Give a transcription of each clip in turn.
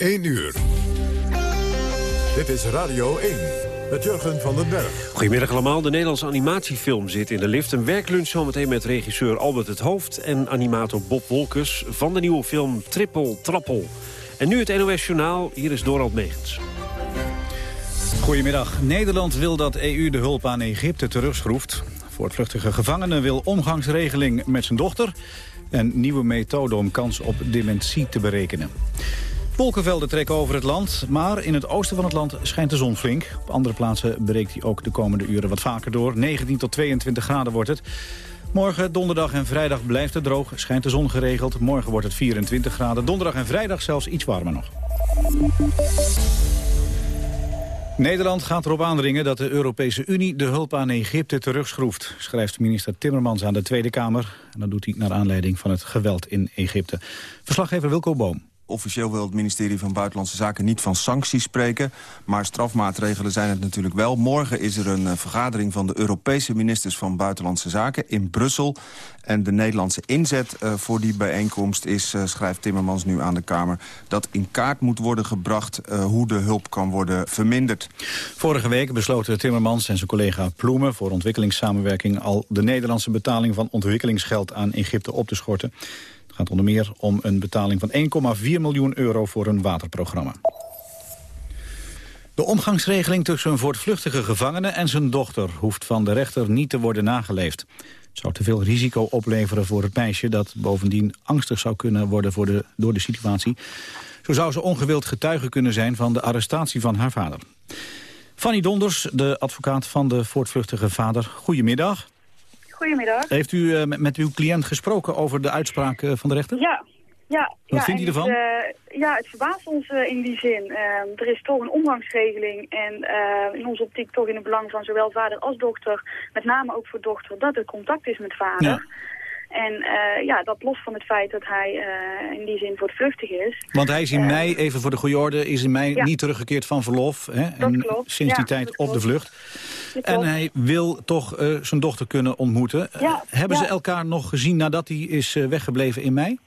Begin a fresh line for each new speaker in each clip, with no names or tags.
1 uur. Dit is Radio 1 met Jurgen van den Berg.
Goedemiddag allemaal. De Nederlandse animatiefilm zit in de lift. Een werklunch zometeen met regisseur Albert het Hoofd... en animator Bob Wolkers van de nieuwe film Triple Trappel. En nu het NOS Journaal. Hier is Dorald Megens.
Goedemiddag. Nederland wil dat EU de hulp aan Egypte terugschroeft. Voortvluchtige gevangenen wil omgangsregeling met zijn dochter... en nieuwe methode om kans op dementie te berekenen. Wolkenvelden trekken over het land, maar in het oosten van het land schijnt de zon flink. Op andere plaatsen breekt hij ook de komende uren wat vaker door. 19 tot 22 graden wordt het. Morgen, donderdag en vrijdag blijft het droog, schijnt de zon geregeld. Morgen wordt het 24 graden, donderdag en vrijdag zelfs iets warmer nog. Nederland gaat erop aandringen dat de Europese Unie de hulp aan Egypte terugschroeft, schrijft minister Timmermans aan de Tweede Kamer. En dat doet hij naar aanleiding van het geweld in Egypte. Verslaggever Wilco Boom.
Officieel wil het ministerie van Buitenlandse Zaken niet van sancties spreken. Maar strafmaatregelen zijn het natuurlijk wel. Morgen is er een uh, vergadering van de Europese ministers van Buitenlandse Zaken in Brussel. En de Nederlandse inzet uh, voor die bijeenkomst is, uh, schrijft Timmermans nu aan de Kamer... dat in kaart moet worden gebracht hoe de hulp kan worden verminderd.
Vorige week besloten Timmermans en zijn collega Ploemen... voor ontwikkelingssamenwerking al de Nederlandse betaling van ontwikkelingsgeld aan Egypte op te schorten gaat onder meer om een betaling van 1,4 miljoen euro voor een waterprogramma. De omgangsregeling tussen een voortvluchtige gevangene en zijn dochter... hoeft van de rechter niet te worden nageleefd. Het zou te veel risico opleveren voor het meisje... dat bovendien angstig zou kunnen worden voor de, door de situatie. Zo zou ze ongewild getuige kunnen zijn van de arrestatie van haar vader. Fanny Donders, de advocaat van de voortvluchtige vader. Goedemiddag.
Goedemiddag.
Heeft u uh, met uw cliënt gesproken over de uitspraak uh, van de rechter?
Ja. ja
Wat
ja,
vindt u ervan?
Het, uh, ja, het verbaast ons in die zin. Ehm, er is toch een omgangsregeling en in onze optiek toch in het belang van zowel vader als dochter, met name ook voor dochter, dat er contact is met vader.
Ja.
En uh, ja, dat los van het feit dat hij uh, in die zin voortvluchtig is.
Want hij is in uh, mei, even voor de goede orde, is in mei
ja.
niet teruggekeerd van verlof. Hè?
Dat
en
klopt.
sinds die
ja,
tijd op de vlucht.
Dat
En
klopt.
hij wil toch zijn dochter kunnen ontmoeten.
Ja,
Hebben ze elkaar nog gezien nadat hij is weggebleven in mei?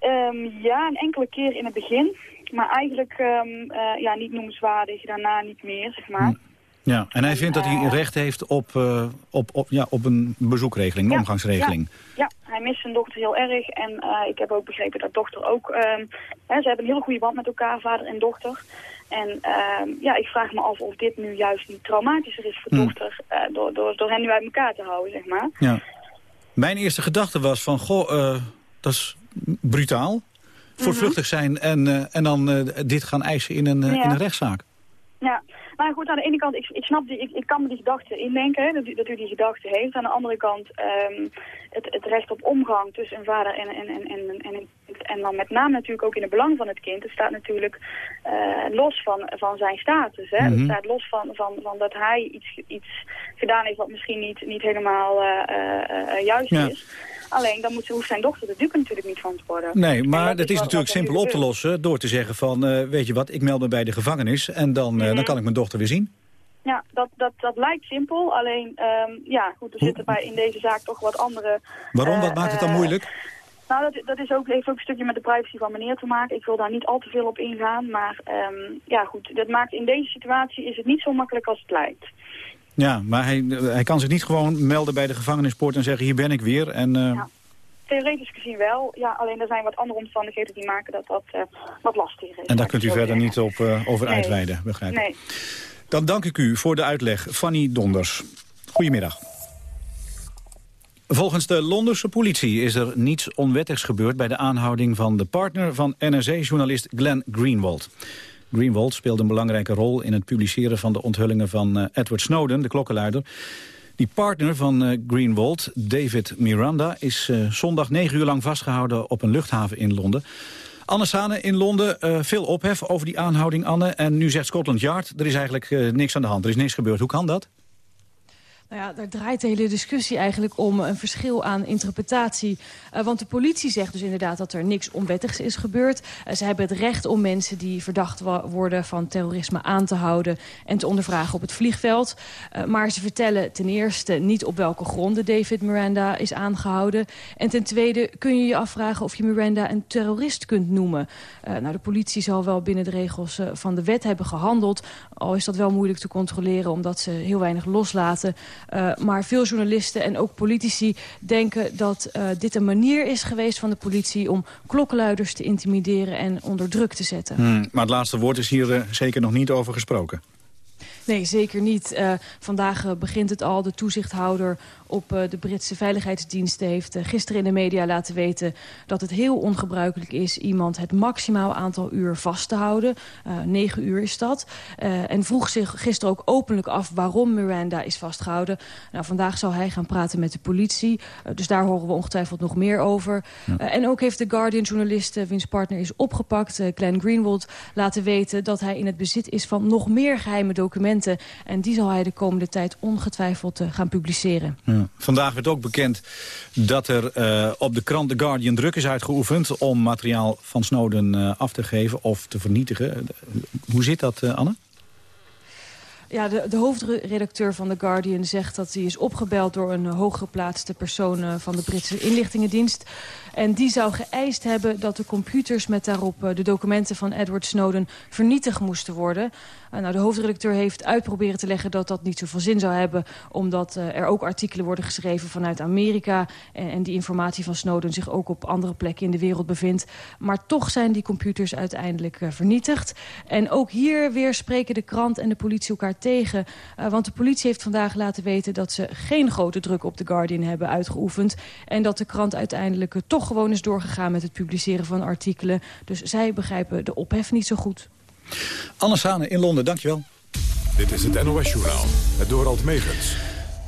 Um, ja, een enkele keer in het begin. Maar eigenlijk um, ja, niet noemenswaardig, daarna niet meer, zeg maar.
Hm. Ja, en hij vindt dat hij recht heeft op, uh, op, op, ja, op een bezoekregeling, een
ja,
omgangsregeling.
Ja, hij mist zijn dochter heel erg. En uh, ik heb ook begrepen dat dochter ook... Um, hè, ze hebben een hele goede band met elkaar, vader en dochter. En uh, ja, ik vraag me af of dit nu juist niet traumatischer is voor
Hm.
dochter... Uh, door, door, door hen nu uit elkaar te houden, zeg maar.
Ja. Mijn eerste gedachte was van, goh, uh, dat is brutaal. Voortvluchtig zijn en, en dan dit gaan eisen in een,
Ja.
in een rechtszaak.
Ja, maar goed, aan de ene kant, ik, ik snap die, ik, ik kan me die gedachte indenken, hè, dat, u, dat u die gedachte heeft. Aan de andere kant, um, het, het recht op omgang tussen een vader en, en, en, en, en, en, en dan met name natuurlijk ook in het belang van het kind. Het staat natuurlijk uh, los van, van zijn status. Hè.
Mhm.
Het staat los van, van, van dat hij iets, iets gedaan heeft wat misschien niet, niet helemaal uh, uh, juist
Ja.
is. Alleen, dan moet, hoeft zijn dochter de dupe natuurlijk niet van te worden.
Nee, maar
dat
dat is natuurlijk simpel op te lossen door te zeggen van, uh, weet je wat, ik meld me bij de gevangenis en dan, uh,
Mhm.
dan kan ik mijn dochter weer zien.
Ja, dat, dat, dat lijkt simpel. Alleen, um, ja, goed, er
Hoe-
zitten bij in deze zaak toch wat andere...
Waarom?
eh,
Wat maakt het dan
eh,
moeilijk?
Nou, dat, dat is ook, heeft ook een stukje met de privacy van meneer te maken. Ik wil daar niet al te veel op ingaan. Maar um, ja, goed, dat maakt in deze situatie is het niet zo makkelijk als het lijkt.
Ja, maar hij, hij kan zich niet gewoon melden bij de gevangenispoort en zeggen, hier ben ik weer. En, uh,
Ja. Theoretisch gezien wel. Ja, alleen er zijn wat andere omstandigheden die maken dat dat uh, wat lastiger is.
en daar kunt u verder
zeggen.
niet op, uh, over
Nee.
uitweiden, begrijp ik.
Nee.
Dan dank ik u voor de uitleg, Fanny Donders. Goedemiddag. Volgens de Londense politie is er niets onwettigs gebeurd... bij de aanhouding van de partner van NRC-journalist Glenn Greenwald. Greenwald speelde een belangrijke rol in het publiceren van de onthullingen van uh, Edward Snowden, de klokkenluider. Die partner van uh, Greenwald, David Miranda, is uh, zondag negen uur lang vastgehouden op een luchthaven in Londen. Anne Sane in Londen, veel ophef over die aanhouding, Anne. En nu zegt Scotland Yard, er is eigenlijk niks aan de hand, er is niks gebeurd. Hoe kan dat?
Nou ja, daar draait de hele discussie eigenlijk om een verschil aan interpretatie. Uh, want de politie zegt dus inderdaad dat er niks onwettigs is gebeurd. Uh, ze hebben het recht om mensen die verdacht worden van terrorisme aan te houden... en te ondervragen op het vliegveld. Uh, maar ze vertellen ten eerste niet op welke gronden David Miranda is aangehouden. En ten tweede kun je je afvragen of je Miranda een terrorist kunt noemen. nou, de politie zal wel binnen de regels van de wet hebben gehandeld. Al is dat wel moeilijk te controleren omdat ze heel weinig loslaten... Uh, maar veel journalisten en ook politici denken dat uh, dit een manier is geweest van de politie... om klokkenluiders te intimideren en onder druk te zetten.
Hmm, maar het laatste woord is hier uh, zeker nog niet over gesproken.
Nee, zeker niet. Uh, vandaag uh, begint het al. De toezichthouder op uh, de Britse veiligheidsdiensten heeft gisteren in de media laten weten... dat het heel ongebruikelijk is iemand het maximaal aantal uur vast te houden. negen uur is dat. en vroeg zich gisteren ook openlijk af waarom Miranda is vastgehouden. Nou, vandaag zal hij gaan praten met de politie. dus daar horen we ongetwijfeld nog meer over. Ja. en ook heeft de Guardian-journalist, wiens partner is opgepakt... Glenn Greenwald, laten weten dat hij in het bezit is van nog meer geheime documenten en die zal hij de komende tijd ongetwijfeld uh, gaan publiceren.
Ja. Vandaag werd ook bekend dat er uh, op de krant The Guardian druk is uitgeoefend... om materiaal van Snowden uh, af te geven of te vernietigen. Hoe zit dat, Anne?
Ja, de, de, hoofdredacteur van The Guardian zegt dat hij is opgebeld... door een hooggeplaatste persoon van de Britse inlichtingendienst. En die zou geëist hebben dat de computers met daarop de documenten van Edward Snowden vernietigd moesten worden. Uh, nou, de hoofdredacteur heeft uitproberen te leggen dat dat niet zoveel zin zou hebben. Omdat uh, er ook artikelen worden geschreven vanuit Amerika. En, die informatie van Snowden zich ook op andere plekken in de wereld bevindt. Maar toch zijn die computers uiteindelijk vernietigd. En ook hier weer spreken de krant en de politie elkaar tegen. want de politie heeft vandaag laten weten dat ze geen grote druk op The Guardian hebben uitgeoefend. En dat de krant uiteindelijk toch gewoon is doorgegaan met het publiceren van artikelen. Dus zij begrijpen de ophef niet zo goed.
Anne Sane in Londen, dankjewel.
Dit is het NOS-journaal, het Dorald Megens.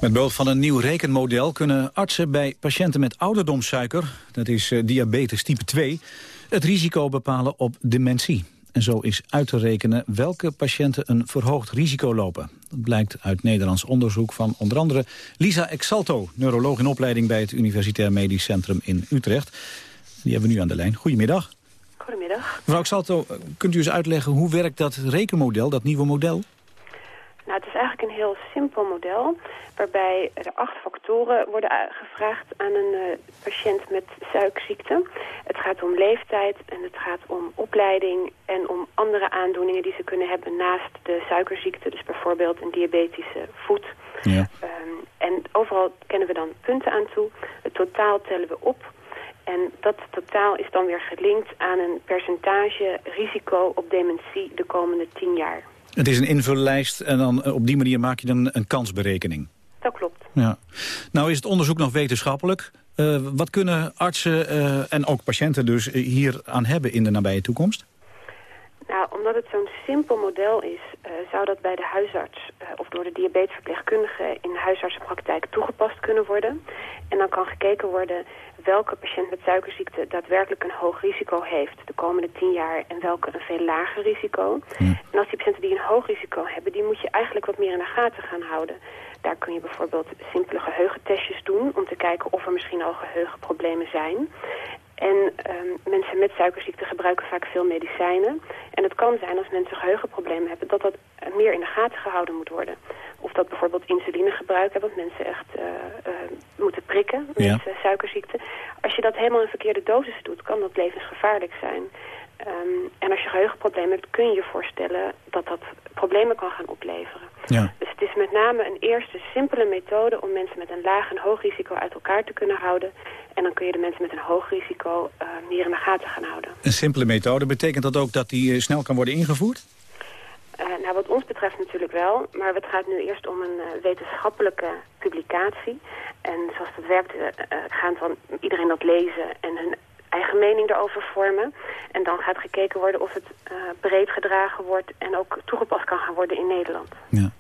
Met behulp van een nieuw rekenmodel kunnen artsen bij patiënten met ouderdomssuiker... dat is uh, diabetes type 2, het risico bepalen op dementie. En zo is uit te rekenen welke patiënten een verhoogd risico lopen. Dat blijkt uit Nederlands onderzoek van onder andere Lisa Exalto... neuroloog in opleiding bij het Universitair Medisch Centrum in Utrecht. Die hebben we nu aan de lijn. Goedemiddag.
Goedemiddag.
Mevrouw Xalto, kunt u eens uitleggen hoe werkt dat rekenmodel, dat nieuwe model?
Nou, het is eigenlijk een heel simpel model waarbij er acht factoren worden gevraagd aan een uh, patiënt met suikerziekte. Het gaat om leeftijd en het gaat om opleiding en om andere aandoeningen die ze kunnen hebben naast de suikerziekte. Dus bijvoorbeeld een diabetische voet. Ja. Um, en overal kennen we dan punten aan toe. Het totaal tellen we op. En dat totaal is dan weer gelinkt aan een percentage risico op dementie de komende tien jaar.
Het is een invullijst en dan eh, op die manier maak je dan een kansberekening.
Dat klopt.
Ja. Nou is het onderzoek nog wetenschappelijk. Uh, wat kunnen artsen uh, en ook patiënten dus hier aan hebben in de nabije toekomst?
Nou, omdat het zo'n simpel model is, uh, zou dat bij de huisarts uh, of door de diabetesverpleegkundige in de huisartsenpraktijk toegepast kunnen worden. En dan kan gekeken worden welke patiënt met suikerziekte daadwerkelijk een hoog risico heeft de komende tien jaar en welke een veel lager risico. Hm. En als die patiënten die een hoog risico hebben, die moet je eigenlijk wat meer in de gaten gaan houden. Daar kun je bijvoorbeeld simpele geheugentestjes doen om te kijken of er misschien al geheugenproblemen zijn. En um, mensen met suikerziekte gebruiken vaak veel medicijnen. En het kan zijn als mensen geheugenproblemen hebben... dat dat meer in de gaten gehouden moet worden. Of dat bijvoorbeeld insuline gebruiken... want mensen echt uh, uh, moeten prikken met ja. suikerziekte. Als je dat helemaal in verkeerde dosis doet... kan dat levensgevaarlijk zijn. Um, en als je geheugenproblemen hebt, kun je je voorstellen dat dat problemen kan gaan opleveren. Ja. Dus het is met name een eerste simpele methode om mensen met een laag en hoog risico uit elkaar te kunnen houden. En dan kun je de mensen met een hoog risico uh, meer in de gaten gaan houden.
Een simpele methode, betekent dat ook dat die uh, snel kan worden ingevoerd?
Uh, nou, wat ons betreft natuurlijk wel. Maar het gaat nu eerst om een wetenschappelijke publicatie. En zoals dat werkt, gaan van iedereen dat lezen en hun eigen mening erover vormen. En dan gaat gekeken worden of het uh, breed gedragen wordt en ook toegepast kan gaan worden in Nederland.
Ja.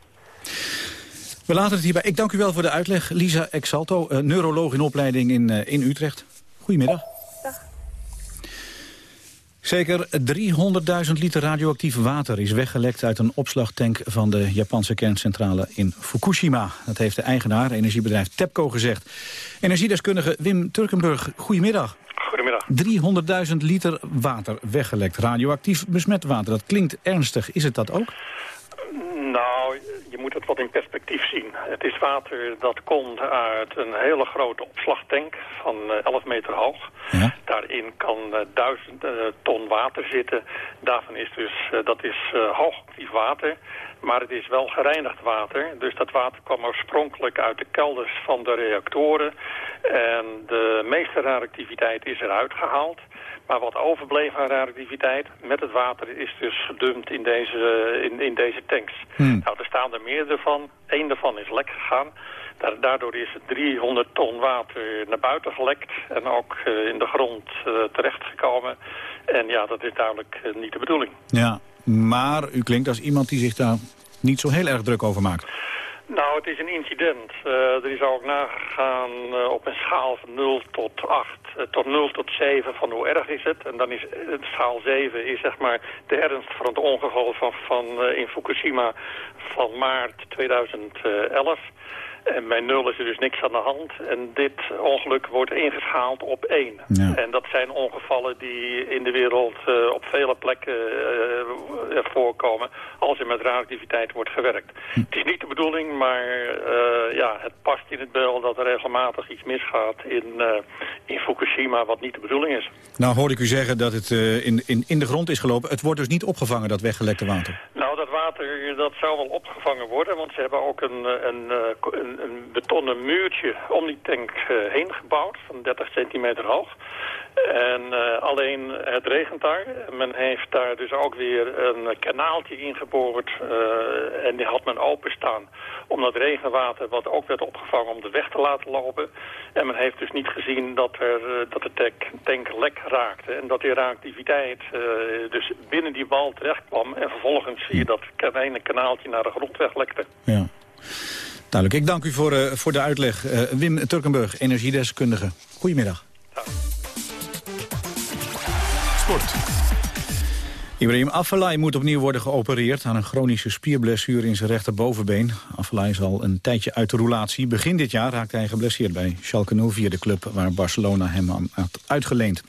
We laten het hierbij. Ik dank u wel voor de uitleg. Lisa Exalto, uh, neuroloog in opleiding in, uh, in Utrecht. Goedemiddag. Dag. Zeker 300.000 liter radioactief water is weggelekt uit een opslagtank van de Japanse kerncentrale in Fukushima. Dat heeft de eigenaar, energiebedrijf TEPCO, gezegd. Energiedeskundige Wim Turkenburg, goedemiddag.
Goedemiddag.
300.000 liter water weggelekt, radioactief besmet water. Dat klinkt ernstig. Is het dat ook?
Je moet het wat in perspectief zien. Het is water dat komt uit een hele grote opslagtank van 11 eh, meter hoog. Ja. Daarin kan uh, duizend uh, ton water zitten. Daarvan is dus, dat is hoogactief water. Maar het is wel gereinigd water. Dus dat water kwam oorspronkelijk uit de kelders van de reactoren. En de meeste radioactiviteit is eruit gehaald. Maar wat overbleef aan radioactiviteit met het water is dus gedumpt in deze, in, in deze tanks. Hmm. Nou, er staan er meerdere van. Eén daarvan is lek gegaan. Daardoor is 300 ton water naar buiten gelekt en ook uh, in de grond uh, terechtgekomen. En ja, dat is duidelijk niet de bedoeling.
Ja, maar u klinkt als iemand die zich daar niet zo heel erg druk over maakt.
Nou, het is een incident. Uh, er is ook nagegaan uh, op een schaal van 0 tot 8, uh, tot 0 tot 7 van hoe erg is het. En dan is schaal 7 is zeg maar de ernst van het ongeval van, van in Fukushima van maart 2011. En bij nul is er dus niks aan de hand. En dit ongeluk wordt ingeschaald op één. En dat zijn ongevallen die in de wereld uh, op vele plekken uh, voorkomen... als er met radioactiviteit wordt gewerkt. Hm. Het is niet de bedoeling, maar uh, ja, het past in het beeld... dat er regelmatig iets misgaat in, in Fukushima wat niet de bedoeling is.
Nou hoorde ik u zeggen dat het in, in, in de grond is gelopen. Het wordt dus niet opgevangen, dat weggelekte water?
Dat zou wel opgevangen worden... want ze hebben ook een, een, een een betonnen muurtje om die tank uh, heen gebouwd, van 30 centimeter hoog. En alleen het regent daar. Men heeft daar dus ook weer een kanaaltje ingeboord uh, en die had men openstaan om dat regenwater, wat ook werd opgevangen, om de weg te laten lopen. En men heeft dus niet gezien dat, er, dat de tank, tank lek raakte en dat die reactiviteit dus binnen die wal terecht kwam. En vervolgens zie je dat ene kanaaltje naar de grond weglekte.
Ja. Duidelijk. Ik dank u voor, uh, voor de uitleg. Uh, Wim Turkenburg, energiedeskundige. Goedemiddag. Sport. Ibrahim Afellay moet opnieuw worden geopereerd aan een chronische spierblessure in zijn rechterbovenbeen. Afellay is al een tijdje uit de roulatie. Begin dit jaar raakte hij geblesseerd bij Schalke 04, de club waar Barcelona hem had uitgeleend.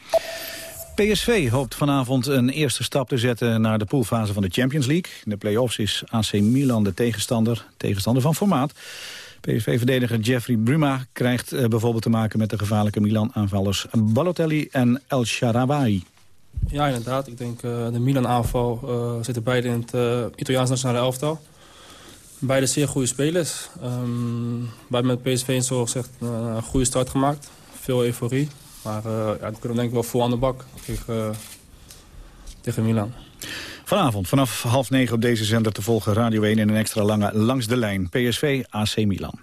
PSV hoopt vanavond een eerste stap te zetten naar de poolfase van de Champions League. In de play-offs is AC Milan de tegenstander, tegenstander van formaat. PSV-verdediger Jeffrey Bruma krijgt eh, bijvoorbeeld te maken met de gevaarlijke Milan-aanvallers Balotelli en El Shaarawy.
Ja, inderdaad. Ik denk uh, de Milan-aanval uh, zitten beide in het uh, Italiaans nationale elftal. Beide zeer goede spelers. Um, wij hebben met PSV zoals gezegd een goede start gemaakt. Veel euforie. Maar uh, kunnen we denk ik wel vol aan de bak tegen, uh, tegen Milan.
Vanavond vanaf half negen op deze zender te volgen Radio 1 in een extra lange Langs de Lijn. PSV AC Milan.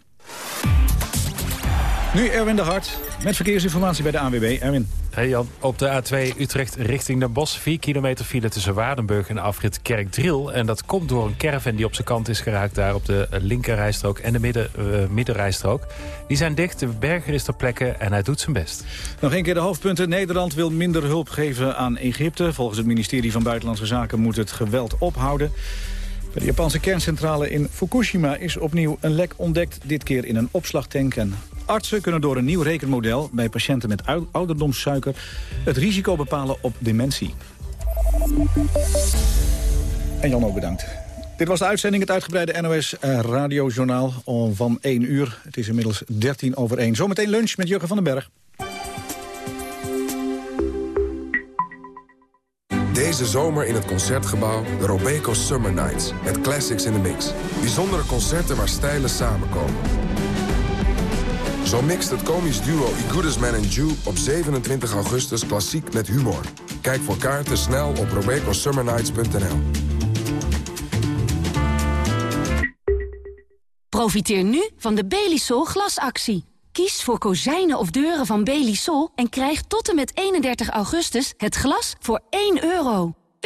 Nu Erwin de Hart met verkeersinformatie bij de ANWB. Erwin.
Hey Jan, op de A2 Utrecht richting Den Bosch. 4 kilometer file tussen Waardenburg en afrit Kerkdriel. En dat komt door een caravan die op zijn kant is geraakt... daar op de linkerrijstrook en de midden, uh, middenrijstrook. Die zijn dicht, de berger is ter plekke en hij doet zijn best.
Nog een keer de hoofdpunten. Nederland wil minder hulp geven aan Egypte. Volgens het ministerie van Buitenlandse Zaken moet het geweld ophouden. Bij de Japanse kerncentrale in Fukushima is opnieuw een lek ontdekt. Dit keer in een opslagtank. En artsen kunnen door een nieuw rekenmodel... bij patiënten met ouderdomssuiker het risico bepalen op dementie. En Jan ook bedankt. Dit was de uitzending, het uitgebreide NOS uh, radiojournaal van 1 uur. Het is inmiddels 13 over 1. Zometeen lunch met Jurgen van den Berg.
Deze zomer in het Concertgebouw de Robeco Summer Nights. Met classics in the mix. Bijzondere concerten waar stijlen samenkomen. Zo mixt het komisch duo I Goodest Man and Jew op 27 augustus klassiek met humor. Kijk voor kaarten snel op robecosummernights.nl.
Profiteer nu van de Belisol glasactie. Kies voor kozijnen of deuren van Belisol en krijg tot en met 31 augustus het glas voor 1 euro.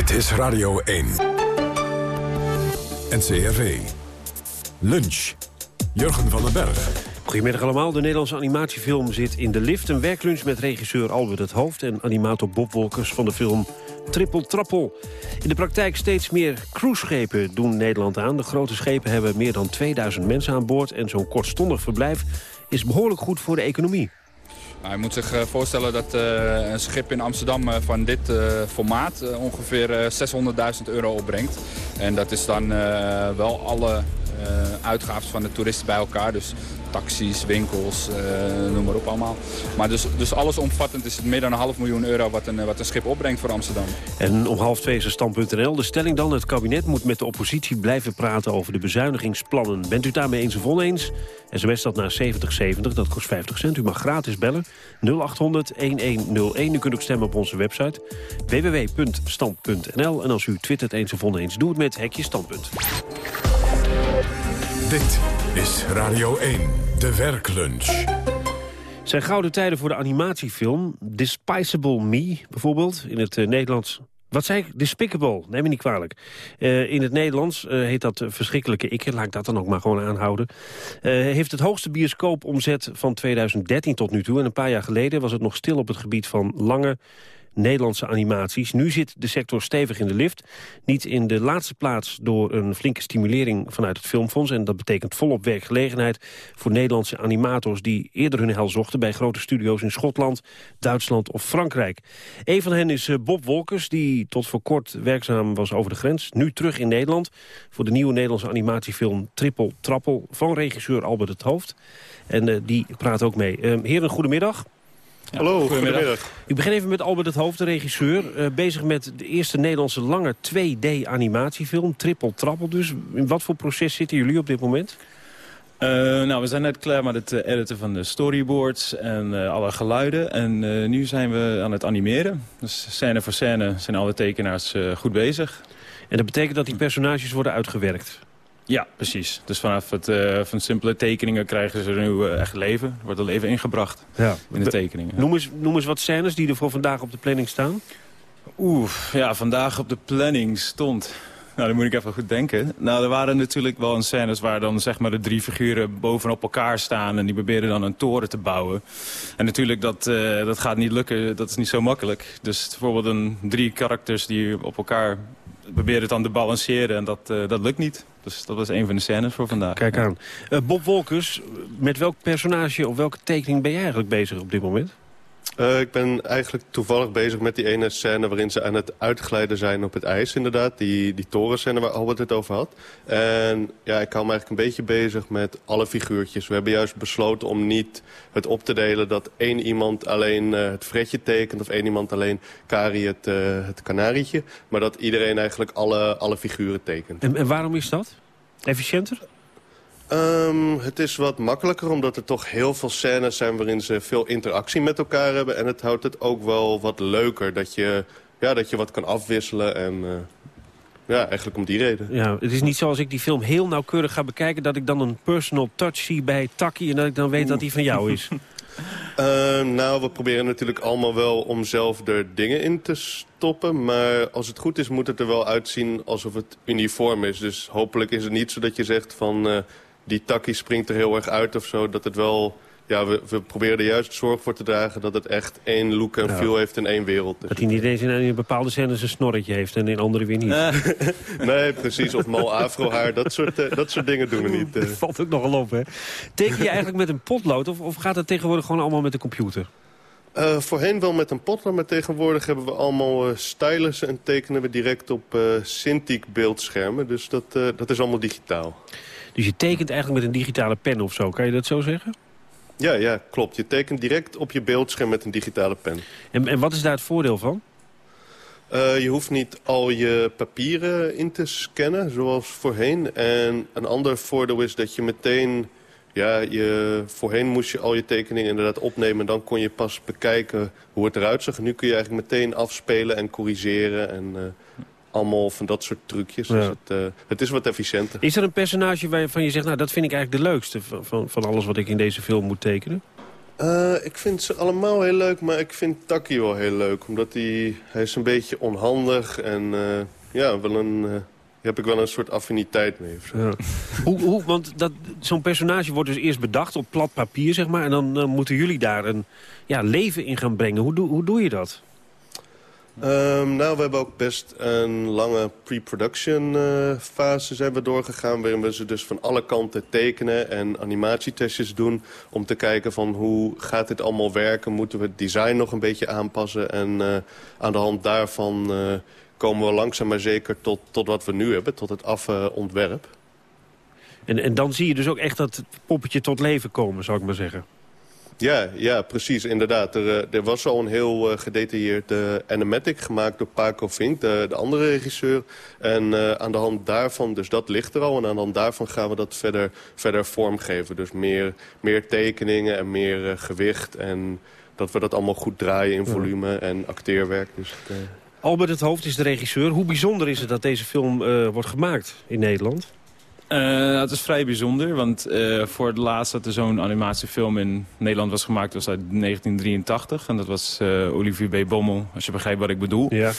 Dit is Radio 1. NCRV. Lunch. Jurgen van den Berg.
Goedemiddag allemaal. De Nederlandse animatiefilm zit in de lift. Een werklunch met regisseur Albert het Hoofd... en animator Bob Wolkers van de film Triple Trappel. In de praktijk steeds meer cruiseschepen doen Nederland aan. De grote schepen hebben meer dan 2000 mensen aan boord... en zo'n kortstondig verblijf is behoorlijk goed voor de economie.
Nou, je moet zich eh, voorstellen dat eh, een schip in Amsterdam eh, van dit formaat ongeveer eh, 600.000 euro opbrengt. En dat is dan wel alle uitgaven van de toeristen bij elkaar. Dus taxis, winkels, eh, noem maar op allemaal. Maar dus, dus allesomvattend is het meer dan een half miljoen euro wat een, wat een schip opbrengt voor Amsterdam.
En om half twee is er stand.nl. De stelling dan, het kabinet moet met de oppositie blijven praten over de bezuinigingsplannen. Bent u het daarmee eens of oneens? SMS dat naar 7070, dat kost 50 cent. U mag gratis bellen. 0800-1101. U kunt ook stemmen op onze website www.stand.nl. En als u twittert eens of oneens, doe het met Hekje Standpunt.
Dit is Radio 1, de werklunch.
zijn gouden tijden voor de animatiefilm. Despicable Me, bijvoorbeeld, in het eh, Nederlands... Wat zei ik? Despicable, neem me niet kwalijk. Eh, in het Nederlands eh, heet dat verschrikkelijke ikke. Laat ik dat dan ook maar gewoon aanhouden. Heeft het hoogste bioscoopomzet van 2013 tot nu toe. En een paar jaar geleden was het nog stil op het gebied van lange Nederlandse animaties. Nu zit de sector stevig in de lift. Niet in de laatste plaats door een flinke stimulering vanuit het Filmfonds. En dat betekent volop werkgelegenheid voor Nederlandse animators... die eerder hun hel zochten bij grote studio's in Schotland, Duitsland of Frankrijk. Een van hen is eh, Bob Wolkers, die tot voor kort werkzaam was over de grens. Nu terug in Nederland voor de nieuwe Nederlandse animatiefilm Triple Trappel... van regisseur Albert het Hoofd. En eh, die praat ook mee. Uh, heren, goedemiddag.
Hallo, goedemiddag.
Ik begin even met Albert het Hoofd, de regisseur. Uh, bezig met de eerste Nederlandse lange 2D-animatiefilm. Triple Trappel dus. In wat voor proces zitten jullie op dit moment?
Uh, nou, we zijn net klaar met het uh, editen van de storyboards en uh, alle geluiden. En nu zijn we aan het animeren. Dus scène voor scène zijn alle tekenaars goed bezig.
En dat betekent dat die personages worden uitgewerkt?
Ja, precies. Dus vanaf het, uh, van simpele tekeningen krijgen ze nu uh, echt leven. Er wordt er leven ingebracht
ja.
in de tekeningen.
Noem eens, noem eens wat scènes die er voor vandaag op de planning staan.
Oeh, ja, vandaag op de planning stond... Nou, dan moet ik even goed denken. Nou, er waren natuurlijk wel een scènes waar dan zeg maar de drie figuren bovenop elkaar staan... en die proberen dan een toren te bouwen. En natuurlijk, dat, uh, dat gaat niet lukken. Dat is niet zo makkelijk. Dus bijvoorbeeld een, drie karakters die op elkaar proberen dan te balanceren en dat, uh, dat lukt niet. Dus dat was een van de scènes voor vandaag.
Kijk aan. Uh, Bob Wolkers, met welk personage of welke tekening ben jij eigenlijk bezig op dit moment?
Uh, ik ben eigenlijk toevallig bezig met die ene scène waarin ze aan het uitglijden zijn op het ijs inderdaad. Die, die torenscène waar Albert het over had. En ja, ik hou me eigenlijk een beetje bezig met alle figuurtjes. We hebben juist besloten om niet het op te delen dat één iemand alleen uh, het Fredje tekent... of één iemand alleen Kari het, uh, het kanarietje. Maar dat iedereen eigenlijk alle, alle figuren tekent.
En, en waarom is dat? Efficiënter?
Um, het is wat makkelijker, omdat er toch heel veel scènes zijn... waarin ze veel interactie met elkaar hebben. En het houdt het ook wel wat leuker, dat je, ja, dat je wat kan afwisselen. En uh, ja, eigenlijk om die reden.
Ja, het is niet zoals ik die film heel nauwkeurig ga bekijken... dat ik dan een personal touch zie bij Taki... en dat ik dan weet dat die van jou is.
Uh, nou, we proberen natuurlijk allemaal wel om zelf er dingen in te stoppen. Maar als het goed is, moet het er wel uitzien alsof het uniform is. Dus hopelijk is het niet zo dat je zegt van... Uh, die takkie springt er heel erg uit of zo. Dat het wel... Ja, we, we proberen er juist zorg voor te dragen dat het echt één look en feel ja. heeft in één wereld. Dus.
Dat hij niet eens in een bepaalde scènes een snorretje heeft en in andere weer niet.
Uh. nee, precies. Of mal afro-haar, dat soort, uh, dat soort dingen doen we niet.
Dat valt ook nogal op, hè. Teken je eigenlijk met een potlood of, of gaat het tegenwoordig gewoon allemaal met de computer?
Uh, voorheen wel met een potlood, maar tegenwoordig hebben we allemaal uh, stylussen... en tekenen we direct op uh, Cintiq beeldschermen. Dus dat, dat is allemaal digitaal.
Dus je tekent eigenlijk met een digitale pen of zo, kan je dat zo zeggen?
Ja, ja, klopt. Je tekent direct op je beeldscherm met een digitale pen.
En, en wat is daar het voordeel van?
Uh, je hoeft niet al je papieren in te scannen, zoals voorheen. En een ander voordeel is dat je meteen... Ja, je, voorheen moest je al je tekeningen inderdaad opnemen... en dan kon je pas bekijken hoe het eruit zag. Nu kun je eigenlijk meteen afspelen en corrigeren... en uh, allemaal van dat soort trucjes. Dus het, uh, het, is wat efficiënter.
Is er een personage waarvan je zegt... nou, dat vind ik eigenlijk de leukste van, van, alles wat ik in deze film moet tekenen?
Uh, ik vind ze allemaal heel leuk, maar ik vind Taki wel heel leuk. Omdat hij, hij is een beetje onhandig en uh, ja, wel een, uh, heb ik wel een soort affiniteit mee. Ja.
hoe, hoe, want zo'n personage wordt dus eerst bedacht op plat papier, zeg maar. En dan moeten jullie daar een ja, leven in gaan brengen. Hoe, hoe doe je dat?
Um, nou, we hebben ook best een lange pre-production uh, fase zijn we doorgegaan... waarin we ze dus van alle kanten tekenen en animatietestjes doen... om te kijken van hoe gaat dit allemaal werken? Moeten we het design nog een beetje aanpassen? En uh, aan de hand daarvan uh, komen we langzaam maar zeker tot, tot wat we nu hebben, tot het afontwerp.
En, en dan zie je dus ook echt dat poppetje tot leven komen, zou ik maar zeggen.
Ja, ja, precies, inderdaad. Er, eh, er was al een heel uh, gedetailleerd uh, animatic gemaakt door Paco Vink, de, de andere regisseur. En uh, aan de hand daarvan, dus dat ligt er al. En aan de hand daarvan gaan we dat verder, verder vormgeven. Dus meer, meer tekeningen en meer gewicht. En dat we dat allemaal goed draaien in volume en acteerwerk. Dus
Albert het Hoofd is de regisseur. Hoe bijzonder is het dat deze film wordt gemaakt in Nederland?
Uh, het is vrij bijzonder, want uh, voor het laatst dat er zo'n animatiefilm in Nederland was gemaakt... was uit 1983 en dat was uh, Olivier B. Bommel, als je begrijpt wat ik bedoel.
Ja.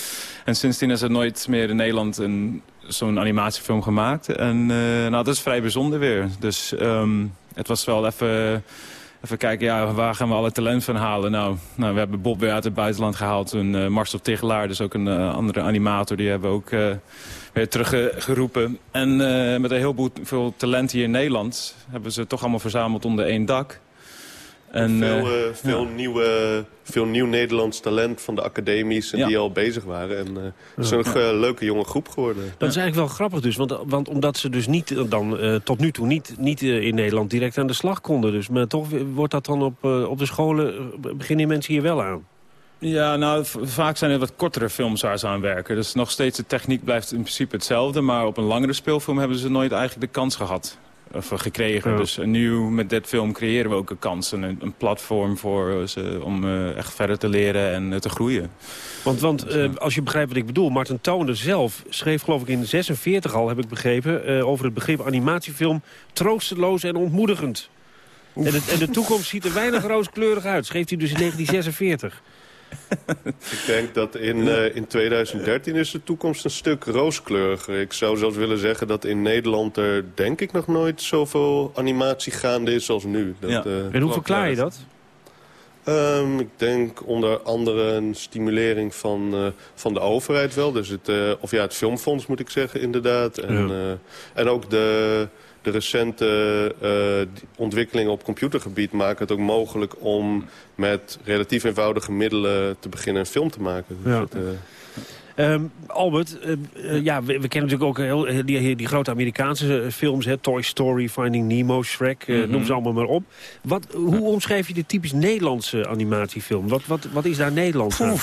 En sindsdien is er nooit meer in Nederland zo'n animatiefilm gemaakt. En nou, dat is vrij bijzonder weer. Dus um, het was wel even... Even kijken, ja, waar gaan we alle talent van halen? Nou, nou we hebben Bob weer uit het buitenland gehaald. Een Marcel Tigelaar, dus ook een andere animator. Die hebben ook weer teruggeroepen. En uh, met een heleboel veel talent hier in Nederland... hebben ze toch allemaal verzameld onder één dak.
En, veel, uh, veel, ja. nieuwe, veel nieuw Nederlands talent van de academies ja. die al bezig waren. En uh, het is een ja. leuke jonge groep geworden.
Dat is eigenlijk wel grappig dus. Want, want omdat ze dus niet dan uh, tot nu toe niet, niet in Nederland direct aan de slag konden. Dus, maar toch wordt dat dan op, op de scholen... beginnen mensen hier wel aan.
Ja, nou, vaak zijn er wat kortere films waar ze aan werken. Dus nog steeds de techniek blijft in principe hetzelfde. Maar op een langere speelfilm hebben ze nooit eigenlijk de kans gehad. Of gekregen. Ja. Dus nu met dit film creëren we ook een kans. Een, een platform voor ze om uh, echt verder te leren en uh, te groeien.
Want, want uh, als je begrijpt wat ik bedoel. Martin Toner zelf schreef geloof ik in 46 al, heb ik begrepen... over het begrip animatiefilm troosteloos en ontmoedigend. En de, en de toekomst ziet er weinig rooskleurig uit. Schreef hij dus in 1946.
ik denk dat in, uh, in 2013 is de toekomst een stuk rooskleuriger. Ik zou zelfs willen zeggen dat in Nederland er denk ik nog nooit zoveel animatie gaande is als nu. Dat,
ja. uh, en hoe verklaar je dat?
Um, ik denk onder andere een stimulering van, uh, van de overheid wel. Dus het, of ja, het filmfonds moet ik zeggen inderdaad. En, ja. en ook de, de recente uh, ontwikkelingen op computergebied maken het ook mogelijk om met relatief eenvoudige middelen te beginnen een film te maken. Dus
ja.
het, uh...
um, Albert, uh, ja, we, we, kennen natuurlijk ook heel, die, die grote Amerikaanse films, hè, Toy Story, Finding Nemo, Shrek, mm -hmm. noem ze allemaal maar op. Wat, hoe omschrijf je de typisch Nederlandse animatiefilm? Wat, wat, wat is daar Nederlands aan?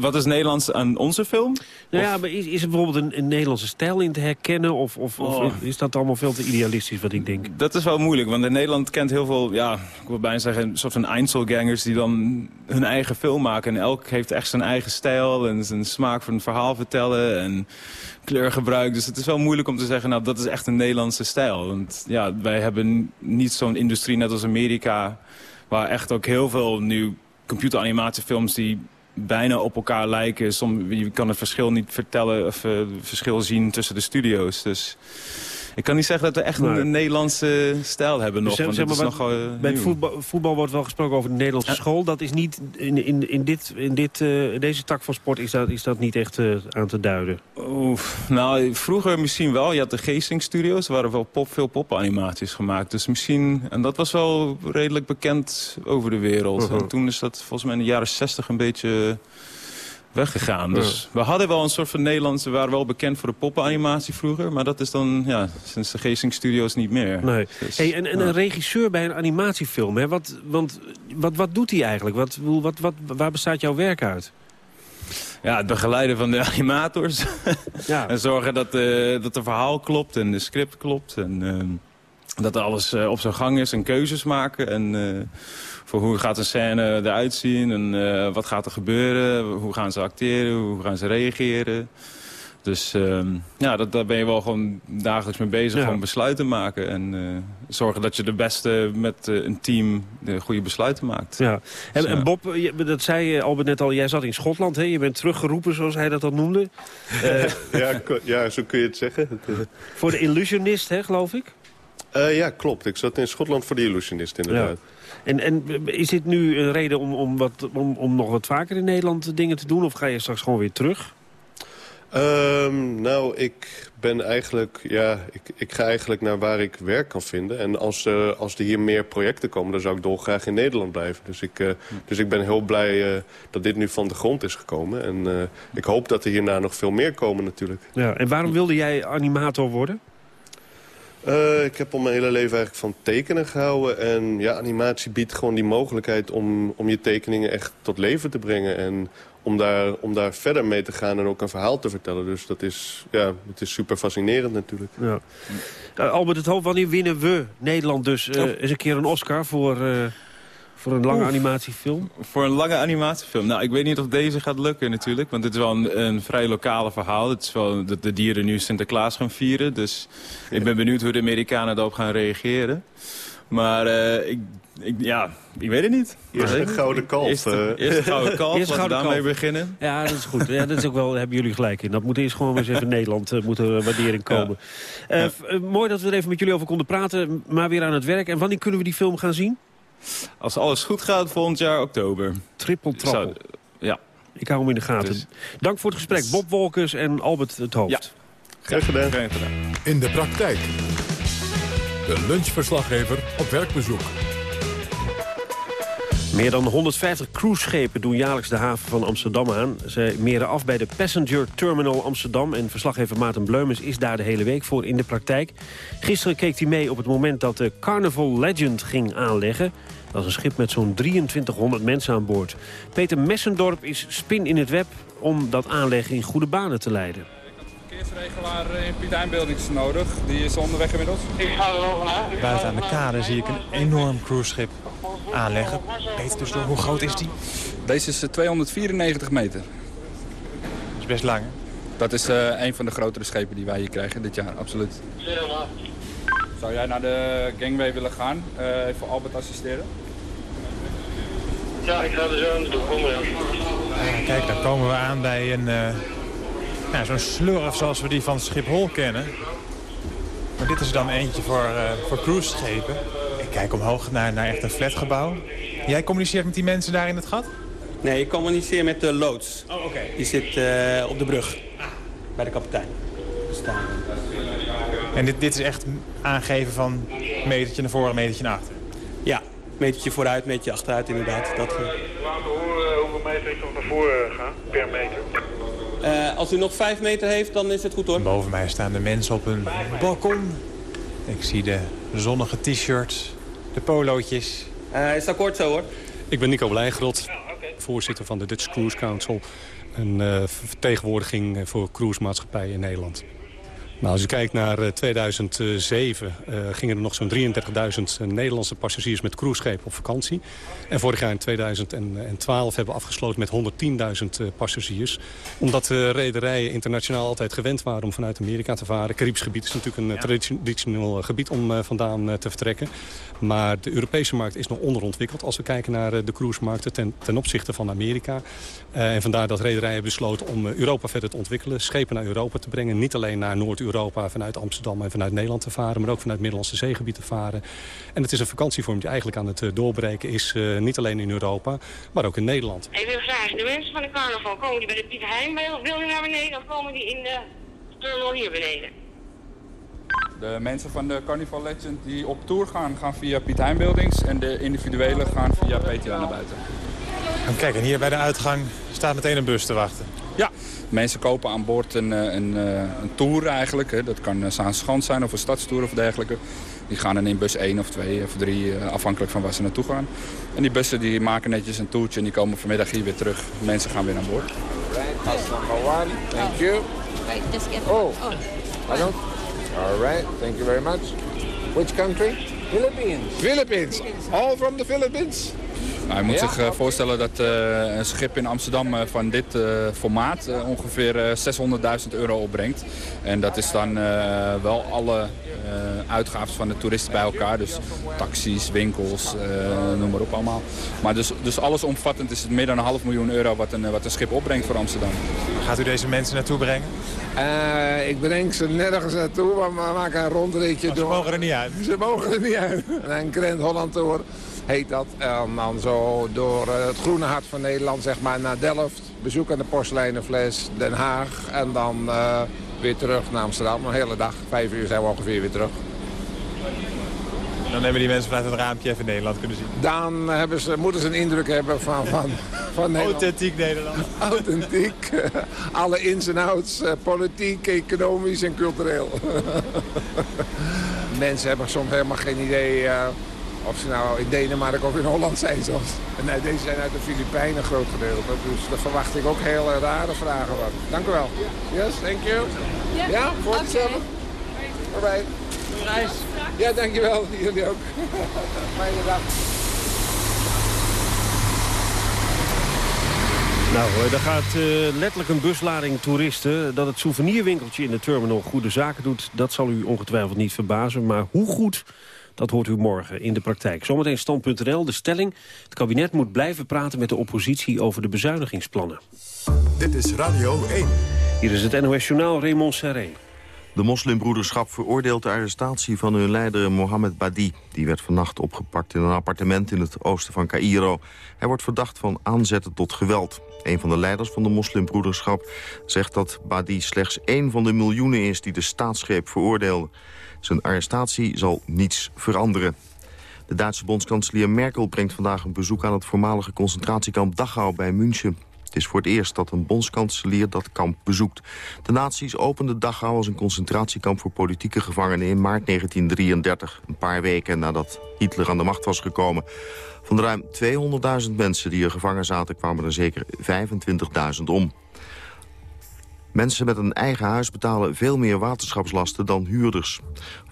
Wat is Nederlands aan onze film?
Nou ja, maar is, is er bijvoorbeeld een, een, Nederlandse stijl in te herkennen? Of, of, oh. of, is dat allemaal veel te idealistisch wat ik denk?
Dat is wel moeilijk, want in Nederland kent heel veel... ja, ik wil bijna zeggen, een soort van Einzelgangers... die dan hun eigen film maken. En elk heeft echt zijn eigen stijl en zijn smaak voor een verhaal vertellen... en kleurgebruik. Dus het is wel moeilijk om te zeggen, nou, dat is echt een Nederlandse stijl. Want ja, wij hebben niet zo'n industrie net als Amerika... waar echt ook heel veel nu computeranimatiefilms die bijna op elkaar lijken. Som, je kan het verschil niet vertellen of het verschil zien tussen de studio's. Dus ik kan niet zeggen dat we echt een Nederlandse stijl hebben nog.
Zeg,
want
zeg
het
maar,
is
wat-
nog, eh,
bij het
nieuw.
voetbal, voetbal wordt wel gesproken over de Nederlandse school. Dat is niet in, in, in, dit, in dit, eh, deze tak van sport is dat, is dat niet echt eh, aan te duiden.
Oef, nou, vroeger misschien wel. Je had de Geesting Studios. Er waren wel pop, veel popanimaties gemaakt. Dus misschien... En dat was wel redelijk bekend over de wereld. En toen is dat volgens mij in de jaren 60 een beetje weggegaan. Dus we hadden wel een soort van Nederlandse... We waren wel bekend voor de poppenanimatie vroeger. Maar dat is dan ja, sinds de Geesting Studios niet meer.
Nee.
Dus,
Hey, en, en
ja.
een regisseur bij een animatiefilm, hè? Wat, want, wat, wat doet hij eigenlijk? Wat, wat, wat, waar bestaat jouw werk uit?
Ja, het begeleiden van de animators.
Ja.
en zorgen dat, eh dat de verhaal klopt en de script klopt. En ehm, dat alles eh, op zijn gang is en keuzes maken. En eh, voor hoe gaat een scène eruit zien en eh, wat gaat er gebeuren. Hoe gaan ze acteren, hoe gaan ze reageren. Dus ehm, ja, dat, daar ben je wel gewoon dagelijks mee bezig.
Ja.
Gewoon besluiten maken. En eh, zorgen dat je de beste met eh, een team de goede besluiten maakt.
Ja. En,
Dus,
en
ja.
Bob, je- dat zei Albert net al, jij zat in Schotland, hè? je bent teruggeroepen zoals hij dat al noemde. Eh,
ja, ja, zo kun je het zeggen.
Voor de Illusionist, hè, geloof ik?
eh, ja, klopt. Ik zat in Schotland voor de Illusionist, inderdaad.
En, en is dit nu een reden om, om, wat, om, om nog wat vaker in Nederland dingen te doen? Of ga je straks gewoon weer terug?
Ehm, nou, ik ben eigenlijk, ja, ik, ik ga eigenlijk naar waar ik werk kan vinden. En als, eh, als er hier meer projecten komen, dan zou ik dolgraag in Nederland blijven. Dus ik, eh, dus ik ben heel blij eh, dat dit nu van de grond is gekomen. En ik hoop dat er hierna nog veel meer komen natuurlijk.
Ja. En waarom wilde jij animator worden?
Eh, ik heb al mijn hele leven eigenlijk van tekenen gehouden. En ja, animatie biedt gewoon die mogelijkheid om, om je tekeningen echt tot leven te brengen. En om daar, om daar verder mee te gaan en ook een verhaal te vertellen. Dus dat is, ja, het is super fascinerend natuurlijk.
Ja. Albert het Hoofd, wanneer winnen we Nederland dus eh, eens een keer een Oscar voor, eh, voor een lange
Oef.
animatiefilm?
Voor een lange animatiefilm. Nou, ik weet niet of deze gaat lukken natuurlijk. Want het is wel een, een vrij lokale verhaal. Het is wel dat de dieren nu Sinterklaas gaan vieren. Dus ik ben benieuwd hoe de Amerikanen daarop gaan reageren. Maar eh, ik, ik, ja, ik weet het niet.
Eerst een gouden kalf.
Eerst de,
eh.
eerst de gouden kalf,
Eerst
laten we daarmee
kalf.
beginnen.
Ja, dat is goed. Ja, dat is ook wel, daar hebben jullie gelijk in. Dat moet eerst gewoon eens even Nederland uh, moet er waardering komen. Mooi dat we er even met jullie over konden praten, maar weer aan het werk. En wanneer kunnen we die film gaan zien?
Als alles goed gaat, volgend jaar oktober.
Triple trappel.
Ja.
Ik hou hem in de gaten. Dus, Dank voor het gesprek. Bob Wolkers en Albert het Hoofd.
Ja.
Graag gedaan.
Graag gedaan.
In de praktijk. De lunchverslaggever op werkbezoek.
Meer dan 150 cruiseschepen doen jaarlijks de haven van Amsterdam aan. Ze meren af bij de Passenger Terminal Amsterdam. En verslaggever Maarten Bleumens is daar de hele week voor in de praktijk. Gisteren keek hij mee op het moment dat de Carnival Legend ging aanleggen. Dat is een schip met zo'n 2300 mensen aan boord. Peter Messendorp is spin in het web om dat aanleggen in goede banen te leiden.
verkeersregelaar in Piet Eindbeeldings nodig. Die is onderweg inmiddels.
Ik ga er wel vanuit.
Buiten aan de kade zie ik een enorm cruiseschip aanleggen. Peter dus door, hoe groot is die?
Deze is eh, 294 meter.
Dat is best lang, hè?
Dat is uh, een van de grotere schepen die wij hier krijgen dit jaar, absoluut. Zou jij naar de gangway willen gaan? Uh, even Albert assisteren?
Ja, ik ga er zo naartoe komen. Ja.
Kijk, dan komen we aan bij een... Uh, ja, zo'n slurf zoals we die van Schiphol kennen. Maar dit is dan eentje voor, uh, voor cruiseschepen. Ik kijk omhoog naar, naar echt een flatgebouw. Jij communiceert met die mensen daar in het gat?
Nee, ik communiceer met de loods.
Oh, oké. Okay.
Die zit uh, op de brug. Ah. Bij de kapitein. Staan.
En dit, dit is echt aangeven van metertje naar voren, metertje naar achter?
Ja, metertje vooruit, metertje achteruit inderdaad. Dat, uh...
Laten horen hoeveel meter ik nog naar voren ga, per meter.
Uh, als u nog 5 meter heeft, dan is het goed hoor.
Boven mij staan de mensen op een balkon. Ik zie de zonnige t-shirts, de polootjes.
Uh, is het akkoord zo hoor?
Ik ben Nico Blijgrot, voorzitter van de Dutch Cruise Council. Een uh, vertegenwoordiging voor cruisemaatschappijen in Nederland. Nou, als u kijkt naar uh, 2007 uh, gingen er nog zo'n 33.000 Nederlandse passagiers met cruiseschepen op vakantie. En vorig jaar in 2012 hebben we afgesloten met 110.000 passagiers. Omdat de rederijen internationaal altijd gewend waren om vanuit Amerika te varen. Caribisch gebied is natuurlijk een traditioneel gebied om vandaan te vertrekken. Maar de Europese markt is nog onderontwikkeld als we kijken naar de cruisemarkten ten, ten opzichte van Amerika. en vandaar dat rederijen besloten om Europa verder te ontwikkelen. Schepen naar Europa te brengen, niet alleen naar Noord-Europa Europa, vanuit Amsterdam en vanuit Nederland te varen. Maar ook vanuit het Middellandse zeegebied te varen. En het is een vakantievorm die eigenlijk aan het doorbreken is. niet alleen in Europa, maar ook in Nederland.
Even een vraag. De mensen van de carnaval, komen die bij de Piet Heijn of wil die naar beneden of komen die in de terminal hier beneden?
De mensen van de Carnival Legend die op tour gaan, gaan via Piet Hein Buildings. En de individuele gaan via PTA naar buiten.
En kijk, en hier bij de uitgang staat meteen een bus te wachten.
Ja, mensen kopen aan boord een, eh, een, eh, een tour eigenlijk. Dat kan Zaanschans zijn of een stadstour of dergelijke. Die gaan dan in bus 1 of 2 of 3, eh, afhankelijk van waar ze naartoe gaan. En die bussen die maken netjes een toertje en die komen vanmiddag hier weer terug. Mensen gaan weer aan boord.
Thank you. Oh, pardon? All right, thank you very much. Which country? Philippines. Philippines. All from the Philippines?
Nou, je moet zich uh, voorstellen dat uh, een schip in Amsterdam uh, van dit formaat ongeveer 600.000 euro opbrengt. En dat is dan wel alle uitgaven van de toeristen bij elkaar. Dus taxis, winkels, noem maar op allemaal. Maar dus, dus alles omvattend is het meer dan een half miljoen euro wat een, wat een schip opbrengt voor Amsterdam.
Gaat u deze mensen naartoe brengen?
ik breng ze nergens naartoe, maar we maken een rondritje door.
Ze mogen er niet uit?
Ze mogen er niet uit. Een Grand Holland Tour heet dat. En dan zo door eh, het groene hart van Nederland zeg maar, naar Delft. Bezoek aan de porseleinenfles, Den Haag. En dan uh, weer terug naar Amsterdam. Een hele dag. Vijf uur zijn we ongeveer weer terug.
Dan hebben die mensen vanuit het raampje even Nederland kunnen zien.
Dan hebben ze, moeten ze een indruk hebben van, van, van Nederland.
Authentiek Nederland.
Authentiek. Alle ins en outs. Eh, politiek, economisch en cultureel. mensen hebben soms helemaal geen idee... Uh, of ze nou in Denemarken of in Holland zijn zelfs. En nee, deze zijn uit de Filipijnen een groot gedeelte. Dus daar verwacht ik ook hele rare vragen van. Dank u wel. Yes, thank you. Ja, ja voor okay. hetzelfde. Bye bye.
Reis.
Ja, dankjewel. Jullie ook. Fijne dag.
Nou, daar gaat uh, letterlijk een buslading toeristen. Dat het souvenirwinkeltje in de terminal goede zaken doet... dat zal u ongetwijfeld niet verbazen. Maar hoe goed dat hoort u morgen in de praktijk. Zometeen stand.nl, de stelling. Het kabinet moet blijven praten met de oppositie over de bezuinigingsplannen.
Dit is Radio 1.
Hier is het NOS Journaal Raymond Serré.
De moslimbroederschap veroordeelt de arrestatie van hun leider Mohammed Badi. Die werd vannacht opgepakt in een appartement in het oosten van Cairo. Hij wordt verdacht van aanzetten tot geweld. Een van de leiders van de moslimbroederschap zegt dat Badi slechts één van de miljoenen is die de staatsgreep veroordeelde. Zijn arrestatie zal niets veranderen. De Duitse bondskanselier Merkel brengt vandaag een bezoek aan het voormalige concentratiekamp Dachau bij München. Het is voor het eerst dat een bondskanselier dat kamp bezoekt. De nazi's openden Dachau als een concentratiekamp voor politieke gevangenen in maart 1933. Een paar weken nadat Hitler aan de macht was gekomen. Van de ruim 200.000 mensen die er gevangen zaten kwamen er zeker 25.000 om. Mensen met een eigen huis betalen veel meer waterschapslasten dan huurders.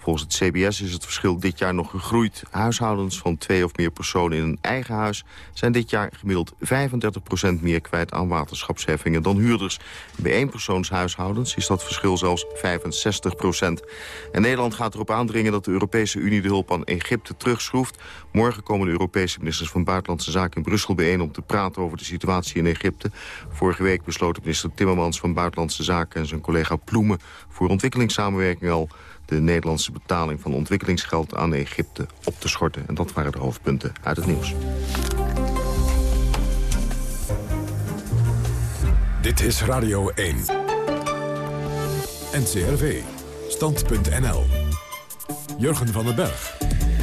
Volgens het CBS is het verschil dit jaar nog gegroeid. Huishoudens van twee of meer personen in een eigen huis... zijn dit jaar gemiddeld 35% meer kwijt aan waterschapsheffingen dan huurders. Bij eenpersoonshuishoudens is dat verschil zelfs 65% En Nederland gaat erop aandringen dat de Europese Unie de hulp aan Egypte terugschroeft. Morgen komen de Europese ministers van Buitenlandse Zaken in Brussel bijeen... om te praten over de situatie in Egypte. Vorige week besloot minister Timmermans van Buitenlandse Zaken... en zijn collega Ploemen voor ontwikkelingssamenwerking al de Nederlandse betaling van ontwikkelingsgeld aan Egypte op te schorten. En dat waren de hoofdpunten uit het nieuws.
Dit is Radio 1. NCRV. Stand.nl. Jurgen van den Berg.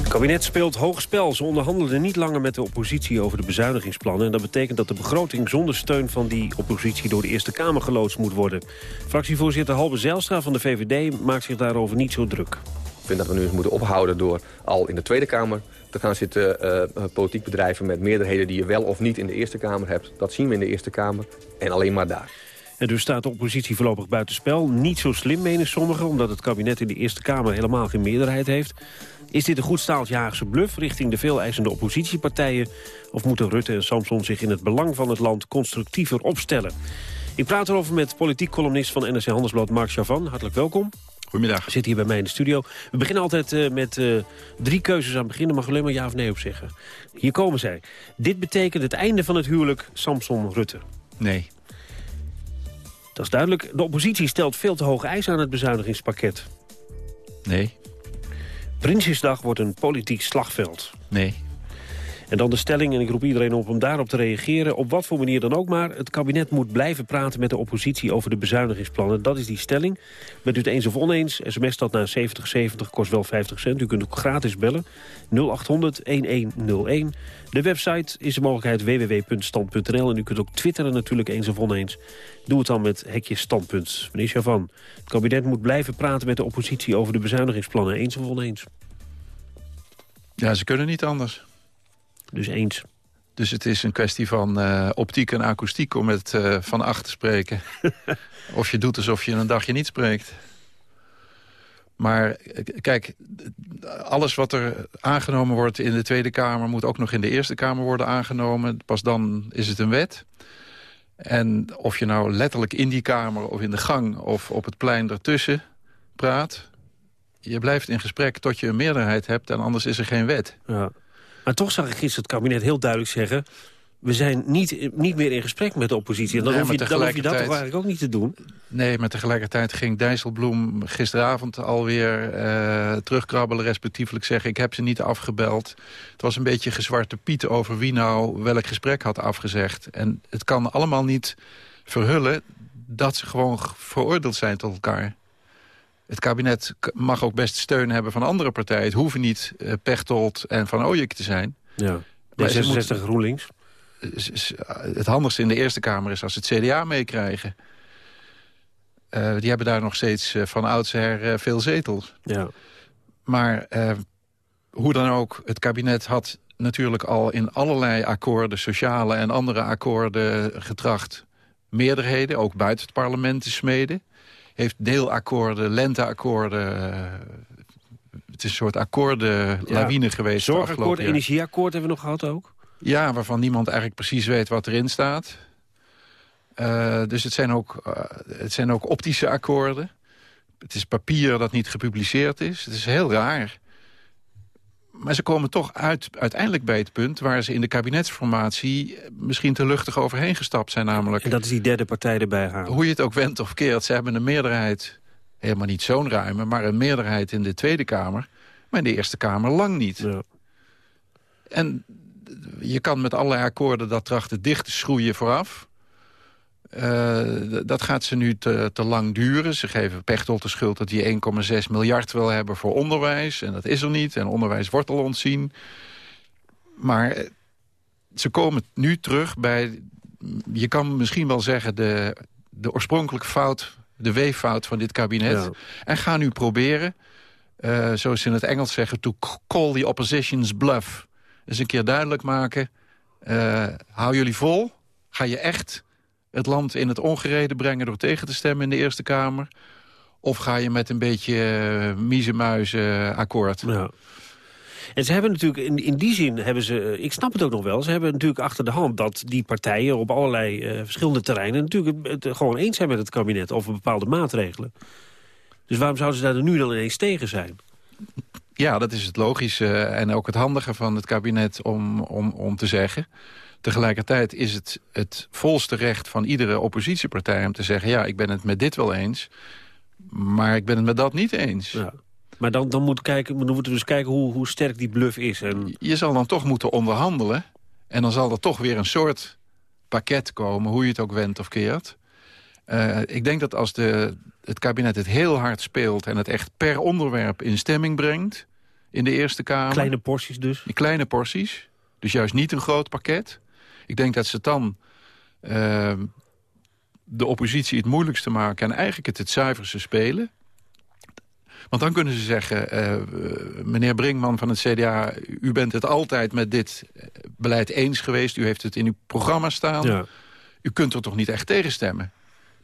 Het kabinet speelt hoog spel. Ze onderhandelen niet langer met de oppositie over de bezuinigingsplannen. En dat betekent dat de begroting zonder steun van die oppositie door de Eerste Kamer geloodst moet worden. Fractievoorzitter Halbe Zijlstra van de VVD maakt zich daarover niet zo druk.
Ik vind dat we nu eens moeten ophouden door al in de Tweede Kamer te gaan zitten uh, politiek bedrijven met meerderheden die je wel of niet in de Eerste Kamer hebt. Dat zien we in de Eerste Kamer en alleen maar daar.
En dus staat de oppositie voorlopig buitenspel. Niet zo slim, menen sommigen, omdat het kabinet in de Eerste Kamer helemaal geen meerderheid heeft. Is dit een goed staaltje Haagse bluff richting de veel eisende oppositiepartijen? Of moeten Rutte en Samson zich in het belang van het land constructiever opstellen? Ik praat erover met politiek columnist van NRC Handelsblad Mark Chavan. Hartelijk welkom.
Goedemiddag.
Zit hier bij mij in de studio. We beginnen altijd uh, met uh, drie keuzes aan het begin. Daar mag alleen maar ja of nee op zeggen. Hier komen zij. Dit betekent het einde van het huwelijk Samson-Rutte.
Nee.
Dat is duidelijk. De oppositie stelt veel te hoge eisen aan het bezuinigingspakket.
Nee.
Prinsjesdag wordt een politiek slagveld.
Nee.
En dan de stelling, en ik roep iedereen op om daarop te reageren. Op wat voor manier dan ook maar. Het kabinet moet blijven praten met de oppositie over de bezuinigingsplannen. Dat is die stelling. Bent u het eens of oneens? SMS dat naar 7070 kost wel 50 cent. U kunt ook gratis bellen. 0800 1101. De website is de mogelijkheid www.stand.nl. En u kunt ook twitteren natuurlijk eens of oneens. Doe het dan met hekje standpunt. Meneer Chavan, het kabinet moet blijven praten met de oppositie over de bezuinigingsplannen. Eens of oneens?
Ja, ze kunnen niet anders.
Dus eens.
Dus het is een kwestie van uh, optiek en akoestiek om het uh, van acht te spreken. of je doet alsof je een dagje niet spreekt. Maar eh, kijk, alles wat er aangenomen wordt in de Tweede Kamer... moet ook nog in de Eerste Kamer worden aangenomen. Pas dan is het een wet. En of je nou letterlijk in die Kamer of in de gang... of op het plein ertussen praat... je blijft in gesprek tot je een meerderheid hebt... en anders is er geen wet.
Ja. Maar toch zag ik gisteren het kabinet heel duidelijk zeggen... we zijn niet, niet meer in gesprek met de oppositie. En dan,
Nee,
hoef, je,
maar
dan hoef je dat toch eigenlijk ook niet te doen?
Nee, maar tegelijkertijd ging Dijsselbloem gisteravond alweer eh terugkrabbelen... respectievelijk zeggen, ik heb ze niet afgebeld. Het was een beetje gezwarte piet over wie nou welk gesprek had afgezegd. En het kan allemaal niet verhullen dat ze gewoon veroordeeld zijn tot elkaar. Het kabinet mag ook best steun hebben van andere partijen. Het hoeven niet eh, Pechtold en Van Ooyek te zijn.
Ja.
Maar ze
D66
moeten-
GroenLinks.
s- s- het handigste in de Eerste Kamer is als het CDA meekrijgen. Eh, die hebben daar nog steeds eh, van oudsher eh, veel zetels.
Ja.
Maar eh, hoe dan ook, het kabinet had natuurlijk al in allerlei akkoorden... sociale en andere akkoorden getracht meerderheden... ook buiten het parlement te smeden. Heeft deelakkoorden, lenteakkoorden... eh, het is een soort akkoordenlawine geweest. de
Zorgakkoord, energieakkoord hebben we nog gehad ook.
Ja, waarvan niemand eigenlijk precies weet wat erin staat. Eh, dus het zijn, ook, eh, het zijn ook optische akkoorden. Het is papier dat niet gepubliceerd is. Het is heel raar. Maar ze komen toch uit, uiteindelijk bij het punt... waar ze in de kabinetsformatie misschien te luchtig overheen gestapt zijn. Namelijk,
En dat is die derde partij erbij halen.
hoe je het ook wendt of keert, ze hebben een meerderheid... helemaal niet zo'n ruime, maar een meerderheid in de Tweede Kamer... maar in de Eerste Kamer lang niet. En je kan met allerlei akkoorden dat trachten dicht te schroeien vooraf. Eh, dat gaat ze nu te, te lang duren. Ze geven Pechtold de schuld dat hij 1,6 miljard wil hebben voor onderwijs. En dat is er niet. En onderwijs wordt al ontzien. Maar eh, ze komen nu terug bij... Je kan misschien wel zeggen de, de oorspronkelijke fout... de weeffout van dit kabinet.
Ja.
En gaan nu proberen... eh, zoals ze in het Engels zeggen... to call the opposition's bluff. Dus een keer duidelijk maken... eh, hou jullie vol. Ga je echt het land in het ongereden brengen... door tegen te stemmen in de Eerste Kamer? Of ga je met een beetje uh, akkoord?
Ja. En ze hebben natuurlijk, in, in die zin hebben ze, eh, ik snap het ook nog wel... ze hebben natuurlijk achter de hand dat die partijen op allerlei verschillende terreinen... natuurlijk het, het gewoon eens zijn met het kabinet over bepaalde maatregelen. Dus waarom zouden ze daar nu dan ineens tegen zijn?
Ja, dat is het logische en ook het handige van het kabinet om, om, om te zeggen. Tegelijkertijd is het het volste recht van iedere oppositiepartij om te zeggen... ja, ik ben het met dit wel eens, maar ik ben het met dat niet eens.
Ja. Maar dan, dan, moet kijken, dan moeten we dus kijken hoe, hoe sterk die bluff is. En...
Je zal dan toch moeten onderhandelen. En dan zal er toch weer een soort pakket komen, hoe je het ook wendt of keert. Uh, ik denk dat als de, het kabinet het heel hard speelt... en het echt per onderwerp in stemming brengt in de Eerste Kamer...
Kleine porties dus?
Die kleine porties. Dus juist niet een groot pakket. Ik denk dat ze dan uh, de oppositie het moeilijkste maken... en eigenlijk het het zuiverste spelen. Want dan kunnen ze zeggen, uh, meneer Brinkman van het CDA... u bent het altijd met dit beleid eens geweest. U heeft het in uw programma staan.
Ja.
U kunt er toch niet echt tegenstemmen?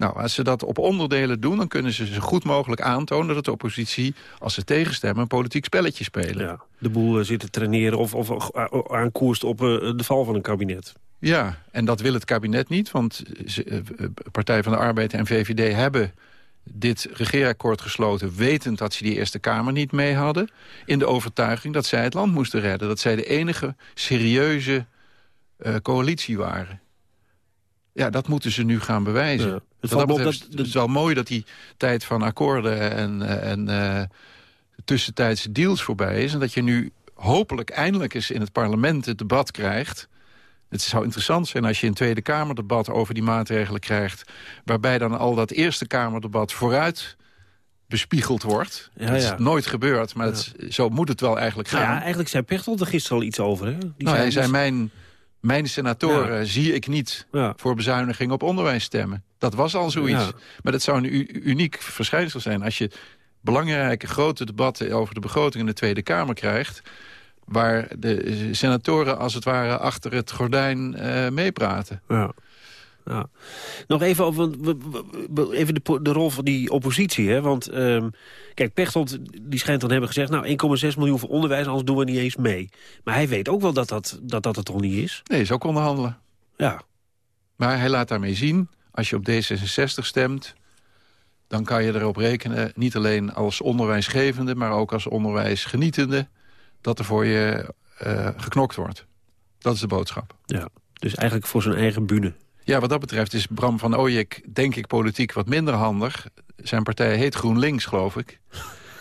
Nou, als ze dat op onderdelen doen... dan kunnen ze zo goed mogelijk aantonen dat de oppositie... als ze tegenstemmen, een politiek spelletje spelen.
Ja, de boel uh, zit te traineren of, of aankoerst op uh, de val van een kabinet.
Ja, en dat wil het kabinet niet. Want Partij van de Arbeid en VVD hebben dit regeerakkoord gesloten... wetend dat ze die Eerste Kamer niet mee hadden... in de overtuiging dat zij het land moesten redden. Dat zij de enige serieuze uh, coalitie waren. Ja, dat moeten ze nu gaan bewijzen.
Ja. Het
dat betreft
dat-
het is wel mooi dat die tijd van akkoorden en, eh, en eh, tussentijdse deals voorbij is. En dat je nu hopelijk eindelijk eens in het parlement het debat krijgt. Het zou interessant zijn als je een Tweede Kamerdebat over die maatregelen krijgt... waarbij dan al dat Eerste Kamerdebat vooruit bespiegeld wordt.
Ja,
dat is
ja.
nooit gebeurd, maar het zo moet het wel eigenlijk gaan.
Nou ja, eigenlijk zei Pechtold er gisteren al iets over. Hè? Die
nou, hij zei,
dus-
mijn, mijn senatoren zie ik niet voor bezuiniging op onderwijs stemmen. Dat was al zoiets.
Ja.
Maar dat zou een uniek verschijnsel zijn. Als je belangrijke grote debatten over de begroting in de Tweede Kamer krijgt... waar de senatoren als het ware achter het gordijn eh, meepraten.
Ja. Ja. Nog even over even de, de rol van die oppositie. Hè? Want ehm, kijk, Pechtold die schijnt dan hebben gezegd... nou, 1,6 miljoen voor onderwijs, anders doen we niet eens mee. Maar hij weet ook wel dat dat, dat, dat het toch niet is.
Nee, is ook onderhandelen.
Ja.
Maar hij laat daarmee zien, als je op D66 stemt... dan kan je erop rekenen, niet alleen als onderwijsgevende... maar ook als onderwijsgenietende, dat er voor je eh, geknokt wordt. Dat is de boodschap.
Ja, dus eigenlijk voor zijn eigen bühne.
Ja, wat dat betreft is Bram van Ooyek, denk ik, politiek wat minder handig. Zijn partij heet GroenLinks, geloof ik.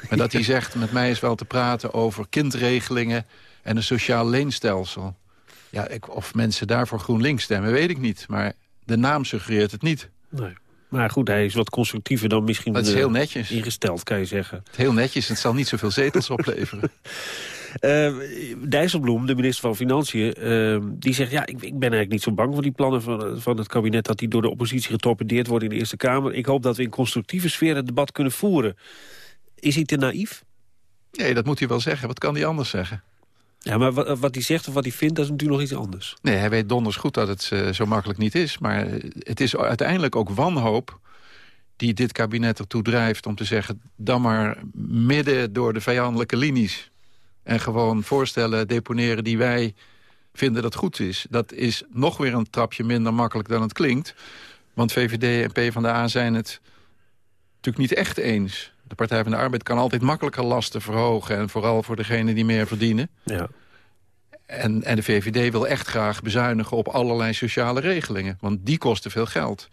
En dat hij zegt, met mij is wel te praten over kindregelingen... en een sociaal leenstelsel. Ja, ik, of mensen daarvoor GroenLinks stemmen, weet ik niet. Maar de naam suggereert het niet.
Nee. Maar goed, hij is wat constructiever dan misschien
Dat is
eh,
heel netjes.
ingesteld, kan je zeggen.
Heel netjes, het zal niet zoveel zetels opleveren.
Eh, Dijsselbloem, de minister van Financiën, eh, die zegt... ja, ik, ik ben eigenlijk niet zo bang voor die plannen van, van het kabinet... dat die door de oppositie getorpedeerd worden in de Eerste Kamer. Ik hoop dat we in constructieve sfeer het debat kunnen voeren. Is hij te naïef?
Nee, dat moet hij wel zeggen. Wat kan hij anders zeggen?
Ja, maar wat, wat hij zegt of wat hij vindt, dat is natuurlijk nog iets anders.
Nee, hij weet donders goed dat het eh, zo makkelijk niet is. Maar eh, het is uiteindelijk ook wanhoop die dit kabinet ertoe drijft... om te zeggen, dan maar midden door de vijandelijke linies... en gewoon voorstellen deponeren die wij vinden dat goed is. Dat is nog weer een trapje minder makkelijk dan het klinkt. Want VVD en PvdA zijn het natuurlijk niet echt eens. De Partij van de Arbeid kan altijd makkelijker lasten verhogen... en vooral voor degenen die meer verdienen.
Ja.
En, en de VVD wil echt graag bezuinigen op allerlei sociale regelingen. Want die kosten veel geld.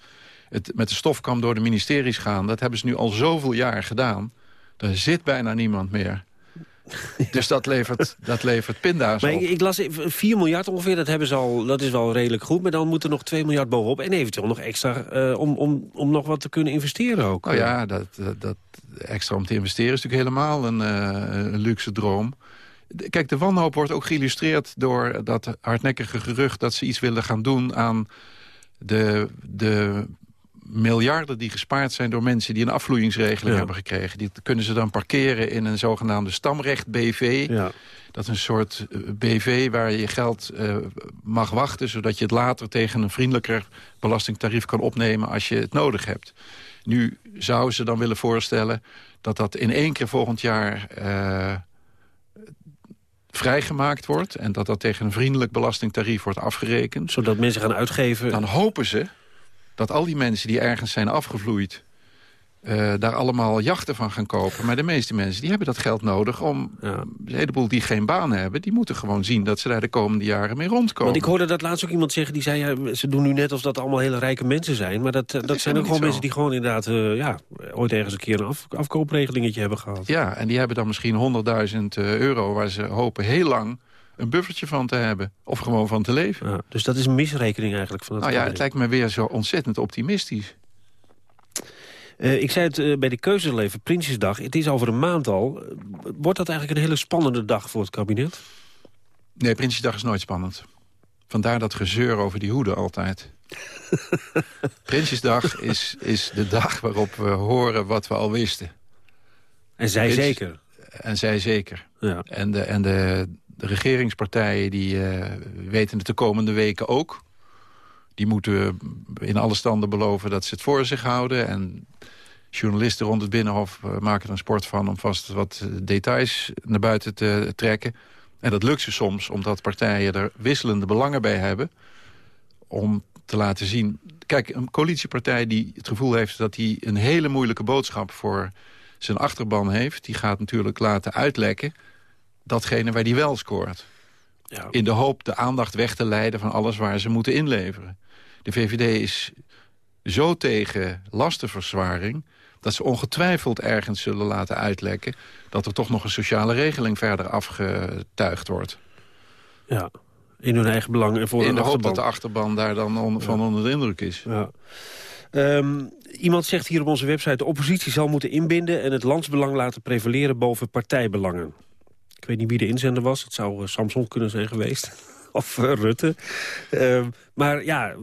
Het met de stofkam door de ministeries gaan... dat hebben ze nu al zoveel jaar gedaan. Er zit bijna niemand meer. Dus dat levert, dat levert pinda's
Maar
op.
ik, ik las even 4 miljard ongeveer, dat, hebben ze al, dat is wel redelijk goed. Maar dan moet er nog 2 miljard bovenop. En eventueel nog extra eh, om, om, om nog wat te kunnen investeren ook.
Nou ja, dat, dat, extra om te investeren is natuurlijk helemaal een, eh, een luxe droom. Kijk, de wanhoop wordt ook geïllustreerd door dat hardnekkige gerucht... dat ze iets willen gaan doen aan de, de miljarden die gespaard zijn... door mensen die een afvloeingsregeling
Ja.
hebben gekregen. Die kunnen ze dan parkeren in een zogenaamde stamrecht-BV.
Ja.
Dat is een soort eh, BV waar je geld eh, mag wachten... zodat je het later tegen een vriendelijker belastingtarief kan opnemen... als je het nodig hebt. Nu zouden ze dan willen voorstellen dat dat in één keer volgend jaar... eh, vrijgemaakt wordt... en dat dat tegen een vriendelijk belastingtarief wordt afgerekend.
Zodat mensen gaan uitgeven...
Dan hopen ze dat al die mensen die ergens zijn afgevloeid... eh, daar allemaal jachten van gaan kopen. Maar de meeste mensen die hebben dat geld nodig om... een heleboel die geen baan hebben... die moeten gewoon zien dat ze daar de komende jaren mee rondkomen.
Want ik hoorde dat laatst ook iemand zeggen, die zei... Ja, ze doen nu net alsof dat allemaal hele rijke mensen zijn. Maar dat, eh, dat, zijn ook gewoon mensen die gewoon inderdaad... eh, ja, ooit ergens een keer een af, afkoopregelingetje hebben gehad.
Ja, en die hebben dan misschien 100.000 euro... waar ze hopen heel lang een buffertje van te hebben. Of gewoon van te leven.
dus dat is een misrekening eigenlijk van het
Nou ja, het lijkt me weer zo ontzettend optimistisch.
Eh, ik zei het eh, bij de keuzeleven, Prinsjesdag. Het is over een maand al. Wordt dat eigenlijk een hele spannende dag voor het kabinet?
Nee, Prinsjesdag is nooit spannend. Vandaar dat gezeur over die hoeden altijd. Prinsjesdag is, is de dag waarop we horen wat we al wisten.
En zij
Prins-
zeker.
En zij zeker.
Ja.
En, de, en de, de regeringspartijen die eh, weten het de komende weken ook. Die moeten in alle standen beloven dat ze het voor zich houden. En journalisten rond het Binnenhof eh, maken er een sport van... om vast wat eh, details naar buiten te trekken. En dat lukt ze soms omdat partijen er wisselende belangen bij hebben... om te laten zien... Kijk, een coalitiepartij die het gevoel heeft dat hij een hele moeilijke boodschap... voor zijn achterban heeft, die gaat natuurlijk laten uitlekken... datgene waar die wel scoort. In de hoop de aandacht weg te leiden van alles waar ze moeten inleveren. De VVD is zo tegen lastenverzwaring... dat ze ongetwijfeld ergens zullen laten uitlekken... dat er toch nog een sociale regeling verder afgetuigd wordt.
Ja, in hun eigen belang en voor
In de hoop
achterban.
dat de achterban daar dan on- van onder de indruk is.
Ja. Ehm, iemand zegt hier op onze website... de oppositie zal moeten inbinden en het landsbelang laten prevaleren boven partijbelangen. Ik weet niet wie de inzender was. Het zou eh, Samson kunnen zijn geweest. of eh, Rutte. Ehm, maar ja,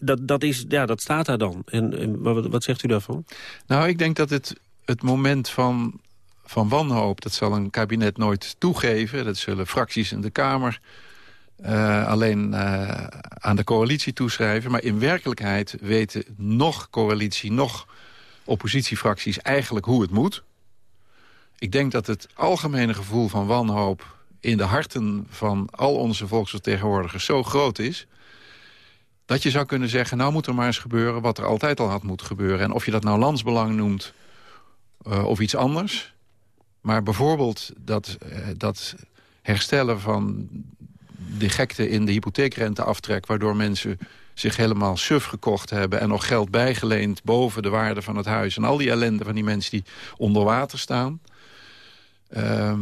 dat, dat, is, ja, dat staat daar dan. En, wat, zegt u daarvan?
Nou, ik denk dat het, het moment van, van wanhoop... dat zal een kabinet nooit toegeven. Dat zullen fracties in de Kamer eh, alleen aan de coalitie toeschrijven. Maar in werkelijkheid weten nog coalitie, nog oppositiefracties... eigenlijk hoe het moet. Ik denk dat het algemene gevoel van wanhoop... in de harten van al onze volksvertegenwoordigers zo groot is... dat je zou kunnen zeggen, nou moet er maar eens gebeuren... wat er altijd al had moeten gebeuren. En of je dat nou landsbelang noemt eh, of iets anders... maar bijvoorbeeld dat, eh, dat herstellen van de gekte in de hypotheekrenteaftrek... waardoor mensen zich helemaal suf gekocht hebben... en nog geld bijgeleend boven de waarde van het huis... en al die ellende van die mensen die onder water staan... Ehm,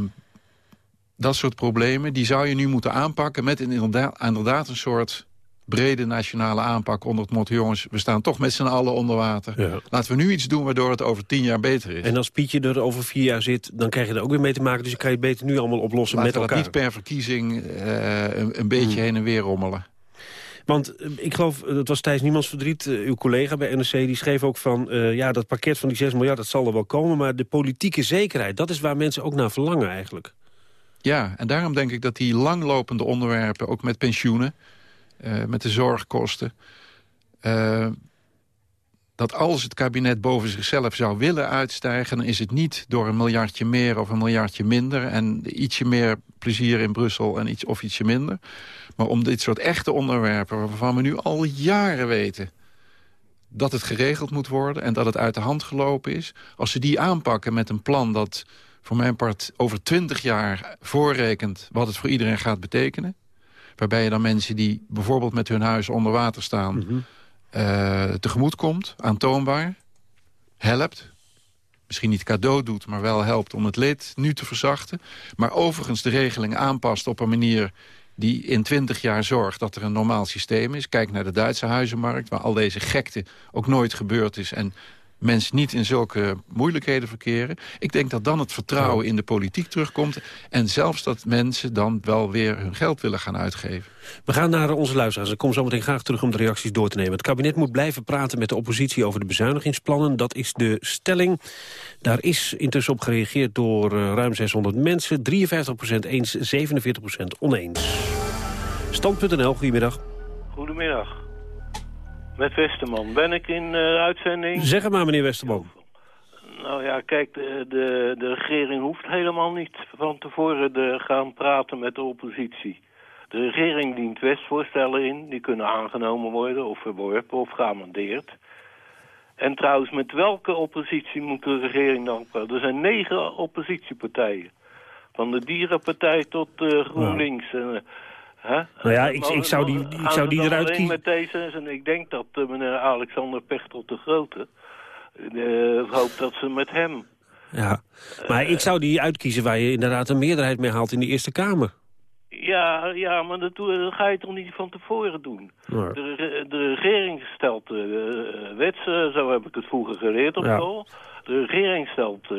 dat soort problemen, die zou je nu moeten aanpakken... met een, inderdaad, inderdaad een soort brede nationale aanpak onder het motto... jongens, we staan toch met z'n allen onder water. Laten we nu iets doen waardoor het over tien jaar beter is.
En als Pietje er over vier jaar zit, dan krijg je er ook weer mee te maken. Dus je kan je beter nu allemaal oplossen
Laten
met
we dat
elkaar.
niet per verkiezing eh, een, een beetje heen en weer rommelen.
Want eh, ik geloof, eh, dat was Thijs Niemands verdriet, eh, uw collega bij NRC... die schreef ook van, ja, dat pakket van die 6 miljard, dat zal er wel komen... maar de politieke zekerheid, dat is waar mensen ook naar verlangen eigenlijk.
Ja, en daarom denk ik dat die langlopende onderwerpen... ook met pensioenen, met de zorgkosten... dat als het kabinet boven zichzelf zou willen uitstijgen... dan is het niet door een miljardje meer of een miljardje minder... en ietsje meer plezier in Brussel en iets, of ietsje minder... maar om dit soort echte onderwerpen waarvan we nu al jaren weten... dat het geregeld moet worden en dat het uit de hand gelopen is... als ze die aanpakken met een plan dat voor mijn part over twintig jaar voorrekent... wat het voor iedereen gaat betekenen... waarbij je dan mensen die bijvoorbeeld met hun huis onder water staan... eh, tegemoet komt, aantoonbaar, helpt. Misschien niet cadeau doet, maar wel helpt om het leed nu te verzachten. Maar overigens de regeling aanpast op een manier die in twintig jaar zorgt dat er een normaal systeem is. Kijk naar de Duitse huizenmarkt, waar al deze gekte ook nooit gebeurd is... en mensen niet in zulke moeilijkheden verkeren. Ik denk dat dan het vertrouwen in de politiek terugkomt... en zelfs dat mensen dan wel weer hun geld willen gaan uitgeven.
We gaan naar onze luisteraars. Ik kom zo meteen graag terug om de reacties door te nemen. Het kabinet moet blijven praten met de oppositie over de bezuinigingsplannen. Dat is de stelling. Daar is intussen op gereageerd door eh, ruim 600 mensen. 53% eens, 47% oneens. Stand.nl, goedemiddag.
Goedemiddag. Met Westerman. Ben ik in eh, uitzending?
Zeg het maar, meneer Westerman.
Nou ja, kijk, de, de, de regering hoeft helemaal niet van tevoren te gaan praten met de oppositie. De regering dient wetsvoorstellen in, die kunnen aangenomen worden of verworpen of geamendeerd. En trouwens, met welke oppositie moet de regering dan praten? Er zijn negen oppositiepartijen. Van de Dierenpartij tot eh, GroenLinks. En, eh?
Nou ja, ik- ik zou die- ik zou die eruit kiezen.
met deze, en ik denk dat eh, meneer Alexander Pechtel de Grote... eh, hoopt dat ze met hem...
Ja, maar ik zou die uitkiezen waar je inderdaad een meerderheid mee haalt in de Eerste Kamer.
Ja, ja maar dat, ga je toch niet van tevoren doen? De, de regering stelt uh, wets, eh, zo heb ik het vroeger geleerd op
Ja.
school. De regering stelt eh,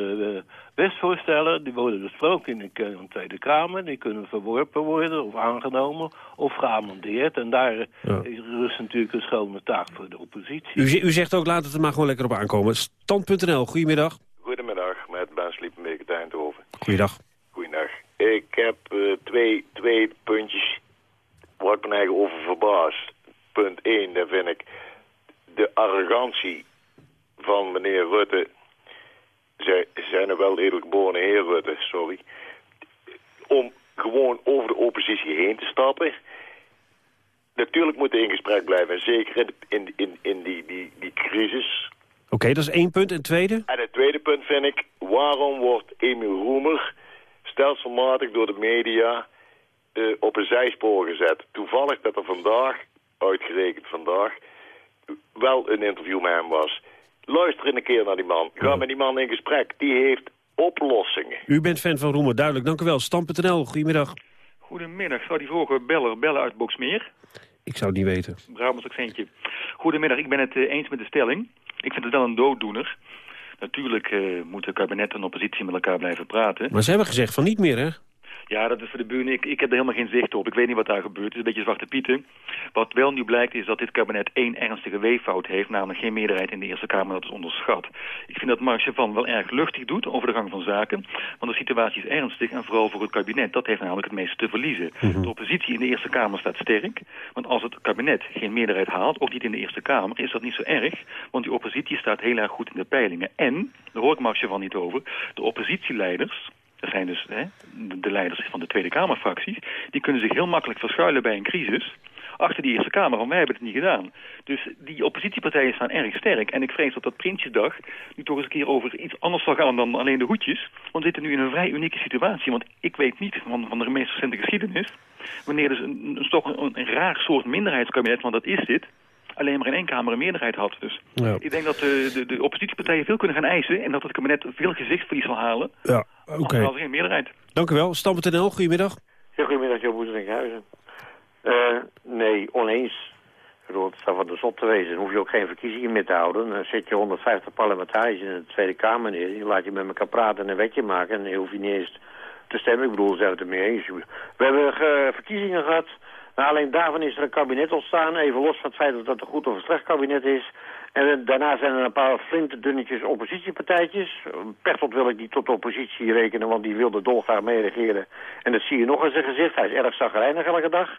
wetsvoorstellen, die worden besproken in de Ke- in de Tweede Kamer. Die kunnen verworpen worden of aangenomen of geamendeerd. En daar
Ja.
is rust natuurlijk een schone taak voor de oppositie.
U, u zegt ook, laat het er maar gewoon lekker op aankomen. Stand.nl, goedemiddag.
Goedemiddag, met Ben Sliepenbeek uit Eindhoven.
Goeiedag.
Goeiedag. Ik heb eh, twee, twee puntjes waar ik me eigenlijk over verbaas. Punt 1, daar vind ik de arrogantie van meneer Rutte. Zij zijn er wel eerlijk geboren heer Rutte, sorry. Om gewoon over de oppositie heen te stappen. Natuurlijk moet in gesprek blijven, en zeker in, in, in, die, die, die crisis.
Oké, dat is één punt. En tweede?
En het tweede punt vind ik, waarom wordt Emiel Roemer stelselmatig door de media eh, op een zijspoor gezet? Toevallig dat er vandaag, uitgerekend vandaag, wel een interview met hem was. Luister een keer naar die man. Ga met die man in gesprek. Die heeft oplossingen.
U bent fan van Roemer, duidelijk. Dank u wel. Stam.nl, goedemiddag.
Goedemiddag, zou die vorige beller bellen uit Boksmeer?
Ik zou het niet weten.
Brabants accentje. Goedemiddag, ik ben het eh, eens met de stelling. Ik vind het wel een dooddoener. Natuurlijk eh, moeten kabinet en oppositie met elkaar blijven praten.
Maar ze hebben gezegd van niet meer, hè?
Ja, dat is voor de buren. Ik, ik heb er helemaal geen zicht op. Ik weet niet wat daar gebeurt. Het is een beetje zwarte pieten. Wat wel nu blijkt is dat dit kabinet één ernstige weeffout heeft. Namelijk geen meerderheid in de Eerste Kamer. Dat is onderschat. Ik vind dat Mark van wel erg luchtig doet over de gang van zaken. Want de situatie is ernstig. En vooral voor het kabinet. Dat heeft namelijk het meeste te verliezen.
Mhm.
De oppositie in de Eerste Kamer staat sterk. Want als het kabinet geen meerderheid haalt, ook niet in de Eerste Kamer, is dat niet zo erg. Want die oppositie staat heel erg goed in de peilingen. En, daar hoor ik Mark van niet over, de oppositieleiders dat zijn dus hè, de, de leiders van de Tweede Kamerfracties. Die kunnen zich heel makkelijk verschuilen bij een crisis achter die Eerste Kamer, want wij hebben het niet gedaan. Dus die oppositiepartijen staan erg sterk. En ik vrees dat dat Prinsjesdag nu toch eens een keer over iets anders zal gaan dan alleen de hoedjes. Want we zitten nu in een vrij unieke situatie. Want ik weet niet van, van de meest recente geschiedenis... wanneer dus een, een, toch een, een raar soort minderheidskabinet, want dat is dit alleen maar in één Kamer een meerderheid had. Dus
Ja.
ik denk dat de, de, de oppositiepartijen veel kunnen gaan eisen... en dat het kabinet veel gezichtsverlies zal halen.
Ja, oké.
Anders er geen meerderheid.
Dank u wel. Stam.nl, goedemiddag.
Ja, goedemiddag, Joop Boeterinkhuizen. Eh nee, oneens. Ik bedoel, het staat van de zot te wezen. Dan hoef je ook geen verkiezingen meer te houden. Dan zet je 150 parlementariërs in de Tweede Kamer neer. Je laat je met elkaar praten en een wetje maken. En dan hoef je niet eens te stemmen. Ik bedoel, zijn we het ermee eens. We hebben eh, verkiezingen gehad. Nou, alleen daarvan is er een kabinet ontstaan. Even los van het feit of dat een goed of een slecht kabinet is. En daarna zijn er een paar flinterdunnetjes oppositiepartijtjes. Pechtold wil ik niet tot de oppositie rekenen, want die wilde dolgraag meeregeren. En dat zie je nog in zijn gezicht. Hij is erg zagrijnig elke dag.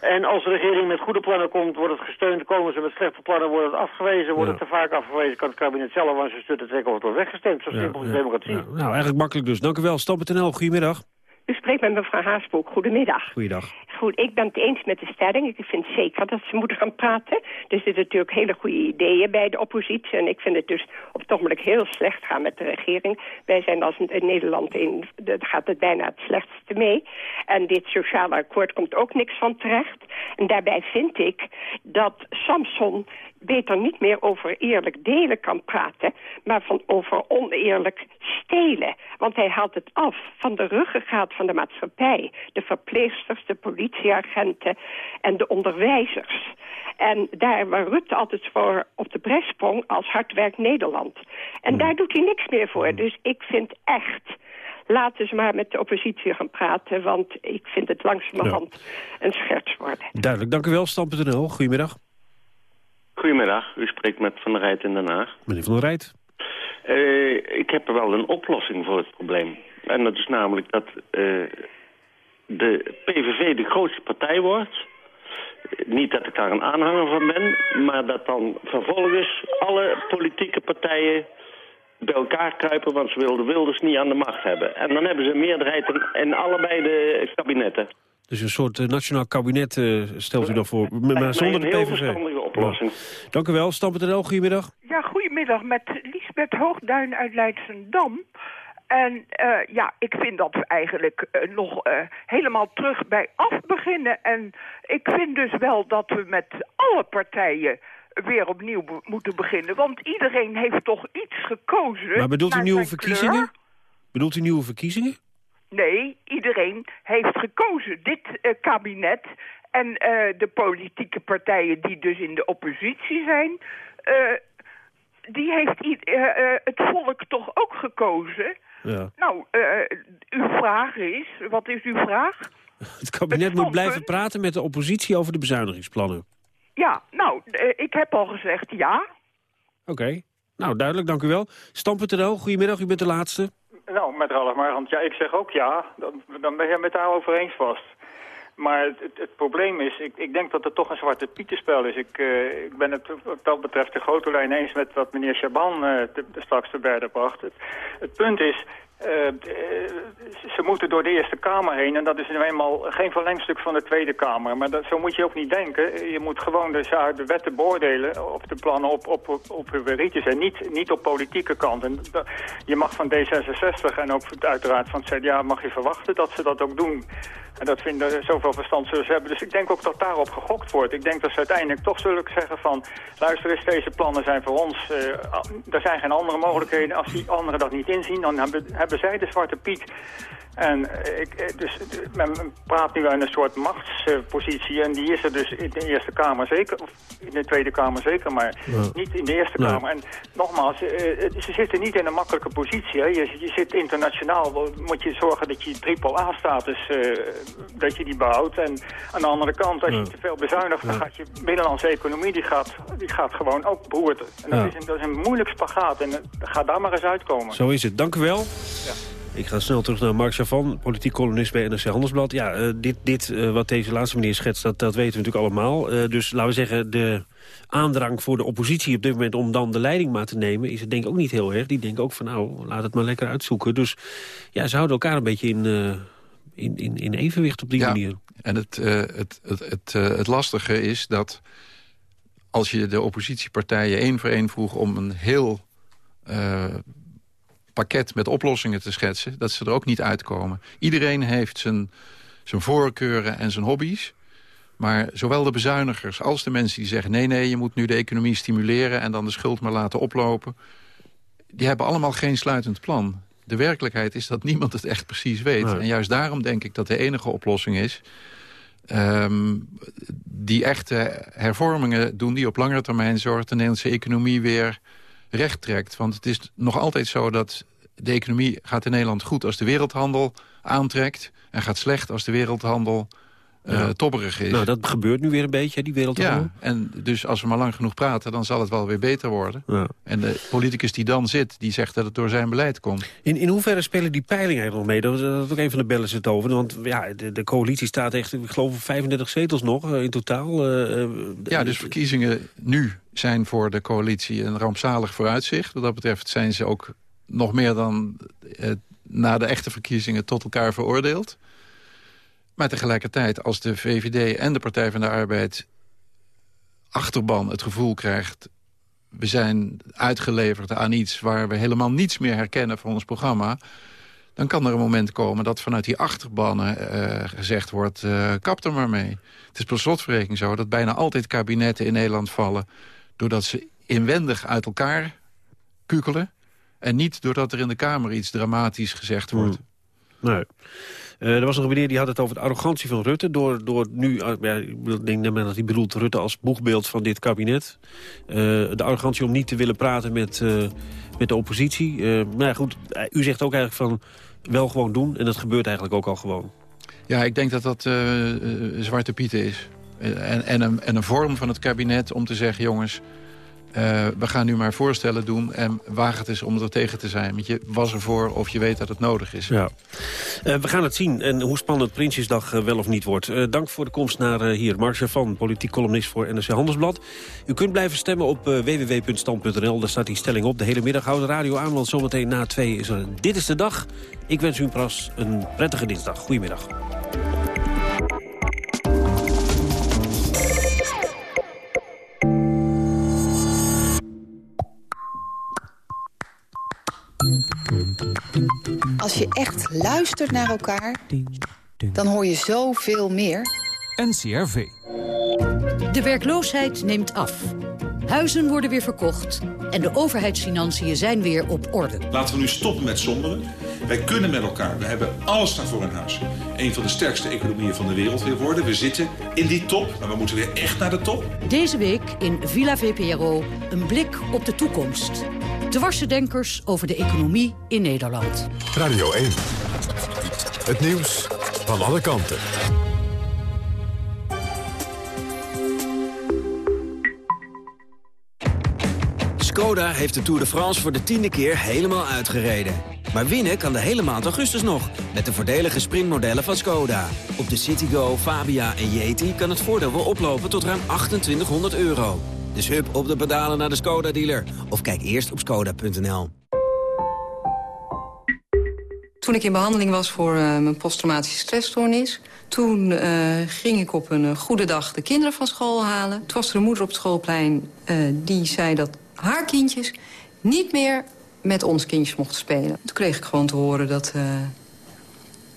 En als de regering met goede plannen komt, wordt het gesteund. Komen ze met slechte plannen, wordt het afgewezen. Wordt het te vaak afgewezen, kan het kabinet zelf aan zijn stutten trekken of het wordt weggestemd. Zo simpel is democratie.
Nou, eigenlijk makkelijk dus. Dank u wel. Stam.nl, goedemiddag.
U spreekt met mevrouw Haasbroek. Goedemiddag.
Goeiedag.
Goed, ik ben het eens met de stelling. Ik vind zeker dat ze moeten gaan praten. Er zitten natuurlijk hele goede ideeën bij de oppositie. En ik vind het dus op het ogenblik heel slecht gaan met de regering. Wij zijn als in Nederland in, dat gaat het bijna het slechtste mee. En dit sociale akkoord komt ook niks van terecht. En daarbij vind ik dat Samson beter niet meer over eerlijk delen kan praten... maar van over oneerlijk stelen. Want hij haalt het af van de ruggengraat van de maatschappij. De verpleegsters, de politieagenten en de onderwijzers. En daar waar Rutte altijd voor op de bres sprong als hard werk Nederland. En daar doet hij niks meer voor. Dus ik vind echt... Laten ze maar met de oppositie gaan praten, want ik vind het langzamerhand een scherts worden.
Duidelijk. Dank u wel. Stam.nl, goedemiddag.
Goedemiddag, u spreekt met Van der Rijt in Den Haag.
Meneer Van der Rijt.
Eh, ik heb er wel een oplossing voor het probleem. En dat is namelijk dat eh, de PVV de grootste partij wordt. Niet dat ik daar een aanhanger van ben, maar dat dan vervolgens alle politieke partijen bij elkaar kruipen, want ze wilden Wilders niet aan de macht hebben. En dan hebben ze een meerderheid in, in allebei de kabinetten.
Dus een soort eh, nationaal kabinet eh, stelt u dan voor, m- maar zonder de PVV.
oplossing.
Ja. Dank u wel. Stam.nl, goedemiddag.
Ja, goedemiddag met Liesbeth Hoogduin uit Leidschendam. En eh, ja, ik vind dat we eigenlijk nog eh, helemaal terug bij af beginnen. En ik vind dus wel dat we met alle partijen weer opnieuw be- moeten beginnen. Want iedereen heeft toch iets gekozen.
Maar bedoelt u nieuwe verkiezingen?
kleur.
Bedoelt u nieuwe verkiezingen?
Nee, iedereen heeft gekozen. Dit eh, kabinet en eh, de politieke partijen die dus in de oppositie zijn... eh, die heeft het volk toch ook gekozen?
Ja.
Nou, uw vraag is... Wat is uw vraag?
Het kabinet moet blijven praten met de oppositie over de bezuinigingsplannen.
Ja, nou, ik heb al gezegd ja.
Oké. Nou, duidelijk, dank u wel. Stam.nl, goedemiddag, u bent de laatste.
Nou, met Ralf Margant, ja, ik zeg ook ja. Dan, dan ben je met daarover eens vast. Maar het, probleem is, ik, ik denk dat het toch een zwarte pietenspel is. Ik, eh, ik ben het wat dat betreft de grote lijn eens met wat meneer Chaban te straks te berden bracht. Het, het punt is, eh, eh, ze moeten door de Eerste Kamer heen en dat is nu eenmaal geen verlengstuk van de Tweede Kamer. Maar dat, zo moet je ook niet denken. Je moet gewoon de, zaak- de wetten beoordelen of de plannen op, op, op, op en niet, niet op politieke kant. En je mag van D66 en ook uiteraard van het CDA mag je verwachten dat ze dat ook doen. En dat vinden zoveel verstand zullen ze hebben. Dus ik denk ook dat daarop gegokt wordt. Ik denk dat ze uiteindelijk toch zullen zeggen van... luister eens, deze plannen zijn voor ons... eh, er zijn geen andere mogelijkheden. Als die anderen dat niet inzien, dan hebben, hebben zij de zwarte piet. En eh, ik, eh, dus, eh, men praat nu aan een soort machtspositie. en die is er dus in de Eerste Kamer zeker. Of in de Tweede Kamer zeker, maar niet in de Eerste
Nee.
Kamer. En nogmaals, ze zitten niet in een makkelijke positie. Hè. Je, je zit internationaal. Moet je zorgen dat je triple A-status dat je die behoudt. En aan de andere kant, als je te veel bezuinigt... dan gaat je binnenlandse economie die gaat, die gaat gewoon ook beroerd. En dat,
Ja.
is een, dat is een moeilijk spagaat. En ga daar maar eens uitkomen.
Zo is het. Dank u wel.
Ja.
Ik ga snel terug naar Mark Chavan, politiek columnist bij NRC Handelsblad. Ja, eh, dit, dit eh, wat deze laatste meneer schetst, dat, dat weten we natuurlijk allemaal. Eh, dus laten we zeggen, de aandrang voor de oppositie op dit moment... om dan de leiding maar te nemen, is het denk ik ook niet heel erg. Die denken ook van, nou, laat het maar lekker uitzoeken. Dus ja, ze houden elkaar een beetje in, in, in, in evenwicht op die
Ja,
manier.
En het, het, het, het, het lastige is dat als je de oppositiepartijen één voor één vroeg... om een heel pakket met oplossingen te schetsen... dat ze er ook niet uitkomen. Iedereen heeft zijn, zijn voorkeuren en zijn hobby's. Maar zowel de bezuinigers als de mensen die zeggen... nee, nee, je moet nu de economie stimuleren... en dan de schuld maar laten oplopen... die hebben allemaal geen sluitend plan. De werkelijkheid is dat niemand het echt precies weet.
Nee.
En juist daarom denk ik dat de enige oplossing is... ehm, die echte hervormingen doen die op langere termijn zorgen... dat de Nederlandse economie weer recht trekt. Want het is nog altijd zo dat de economie gaat in Nederland goed... als de wereldhandel aantrekt... en gaat slecht als de wereldhandel
Ja.
tobberig is.
Nou, dat gebeurt nu weer een beetje, die wereldhandel.
Ja, en dus als we maar lang genoeg praten, dan zal het wel weer beter worden.
Ja.
En de politicus die dan zit, die zegt dat het door zijn beleid komt.
In, in hoeverre spelen die peilingen nog mee? Dat dat ook een van de bellen zit over. Want ja, de, de coalitie staat echt, ik geloof, op 35 zetels nog eh, in totaal. eh, eh,
Ja, dus verkiezingen nu zijn voor de coalitie een rampzalig vooruitzicht. Wat dat betreft zijn ze ook nog meer dan eh, na de echte verkiezingen tot elkaar veroordeeld. Maar tegelijkertijd, als de VVD en de Partij van de Arbeid achterban het gevoel krijgt... we zijn uitgeleverd aan iets waar we helemaal niets meer herkennen van ons programma... dan kan er een moment komen dat vanuit die achterbannen eh, gezegd wordt... eh kap er maar mee. Het is per slotverrekening zo dat bijna altijd kabinetten in Nederland vallen... doordat ze inwendig uit elkaar kukelen... en niet doordat er in de Kamer iets dramatisch gezegd wordt.
Nee. Eh, er was een meneer die had het over de arrogantie van Rutte. Door, door nu, eh, ja, ik denk dat hij bedoelt Rutte als boegbeeld van dit kabinet. Eh, de arrogantie om niet te willen praten met, met de oppositie. Ja, goed, u zegt ook eigenlijk van wel gewoon doen. En dat gebeurt eigenlijk ook al gewoon.
Ja, ik denk dat dat eh, Zwarte Pieten is. En, en, een, en een vorm van het kabinet om te zeggen... jongens, eh, we gaan nu maar voorstellen doen... en waag het eens om er tegen te zijn. Want je was ervoor of je weet dat het nodig is.
Ja. Eh, we gaan het zien en hoe spannend Prinsjesdag eh, wel of niet wordt. Dank voor de komst naar hier. Mark van politiek columnist voor NRC Handelsblad. U kunt blijven stemmen op www.stand.nl. Daar staat die stelling op. De hele middag houdt de radio aan, want zometeen na twee is er Dit is de Dag. Ik wens u een, pras, een prettige dinsdag. Goedemiddag.
Als je echt luistert naar elkaar, dan hoor je zoveel meer.
NCRV. De werkloosheid neemt af. Huizen worden weer verkocht. En de overheidsfinanciën zijn weer op orde.
Laten we nu stoppen met somberen. Wij kunnen met elkaar. We hebben alles daarvoor in huis. Een van de sterkste economieën van de wereld weer worden. We zitten in die top, maar we moeten weer echt naar de top.
Deze week in Villa VPRO een blik op de toekomst. Dwarse denkers over de economie in Nederland.
Radio 1. Het nieuws van alle kanten.
Skoda heeft de Tour de France voor de tiende keer helemaal uitgereden. Maar winnen kan de hele maand augustus nog, met de voordelige sprintmodellen van Skoda. Op de Citigo, Fabia en Yeti kan het voordeel wel oplopen tot ruim 2800 euro. Dus hup op de pedalen naar de Skoda-dealer. Of kijk eerst op skoda.nl.
Toen ik in behandeling was voor uh, mijn posttraumatische stressstoornis... toen uh, ging ik op een goede dag de kinderen van school halen. Toen was er een moeder op het schoolplein die zei dat haar kindjes... niet meer met ons kindjes mochten spelen. Toen kreeg ik gewoon te horen dat,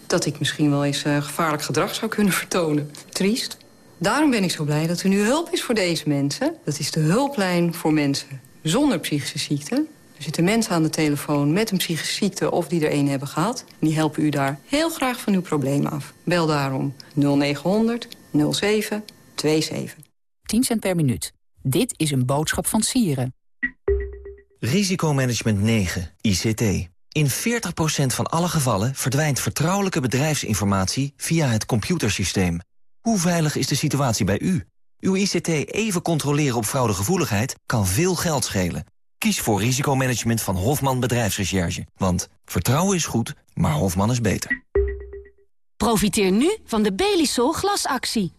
dat ik misschien wel eens gevaarlijk gedrag zou kunnen vertonen. Triest. Daarom ben ik zo blij dat er nu hulp is voor deze mensen. Dat is de hulplijn voor mensen zonder psychische ziekte. Er zitten mensen aan de telefoon met een psychische ziekte of die er een hebben gehad. Die helpen u daar heel graag van uw probleem af. Bel daarom 0900 0727.
10 cent per minuut. Dit is een boodschap van Sieren.
Risicomanagement 9, ICT. In 40% van alle gevallen verdwijnt vertrouwelijke bedrijfsinformatie via het computersysteem. Hoe veilig is de situatie bij u? Uw ICT even controleren op fraudegevoeligheid kan veel geld schelen. Kies voor risicomanagement van Hofman Bedrijfsrecherche. Want vertrouwen is goed, maar Hofman is beter.
Profiteer nu van de Belisol glasactie.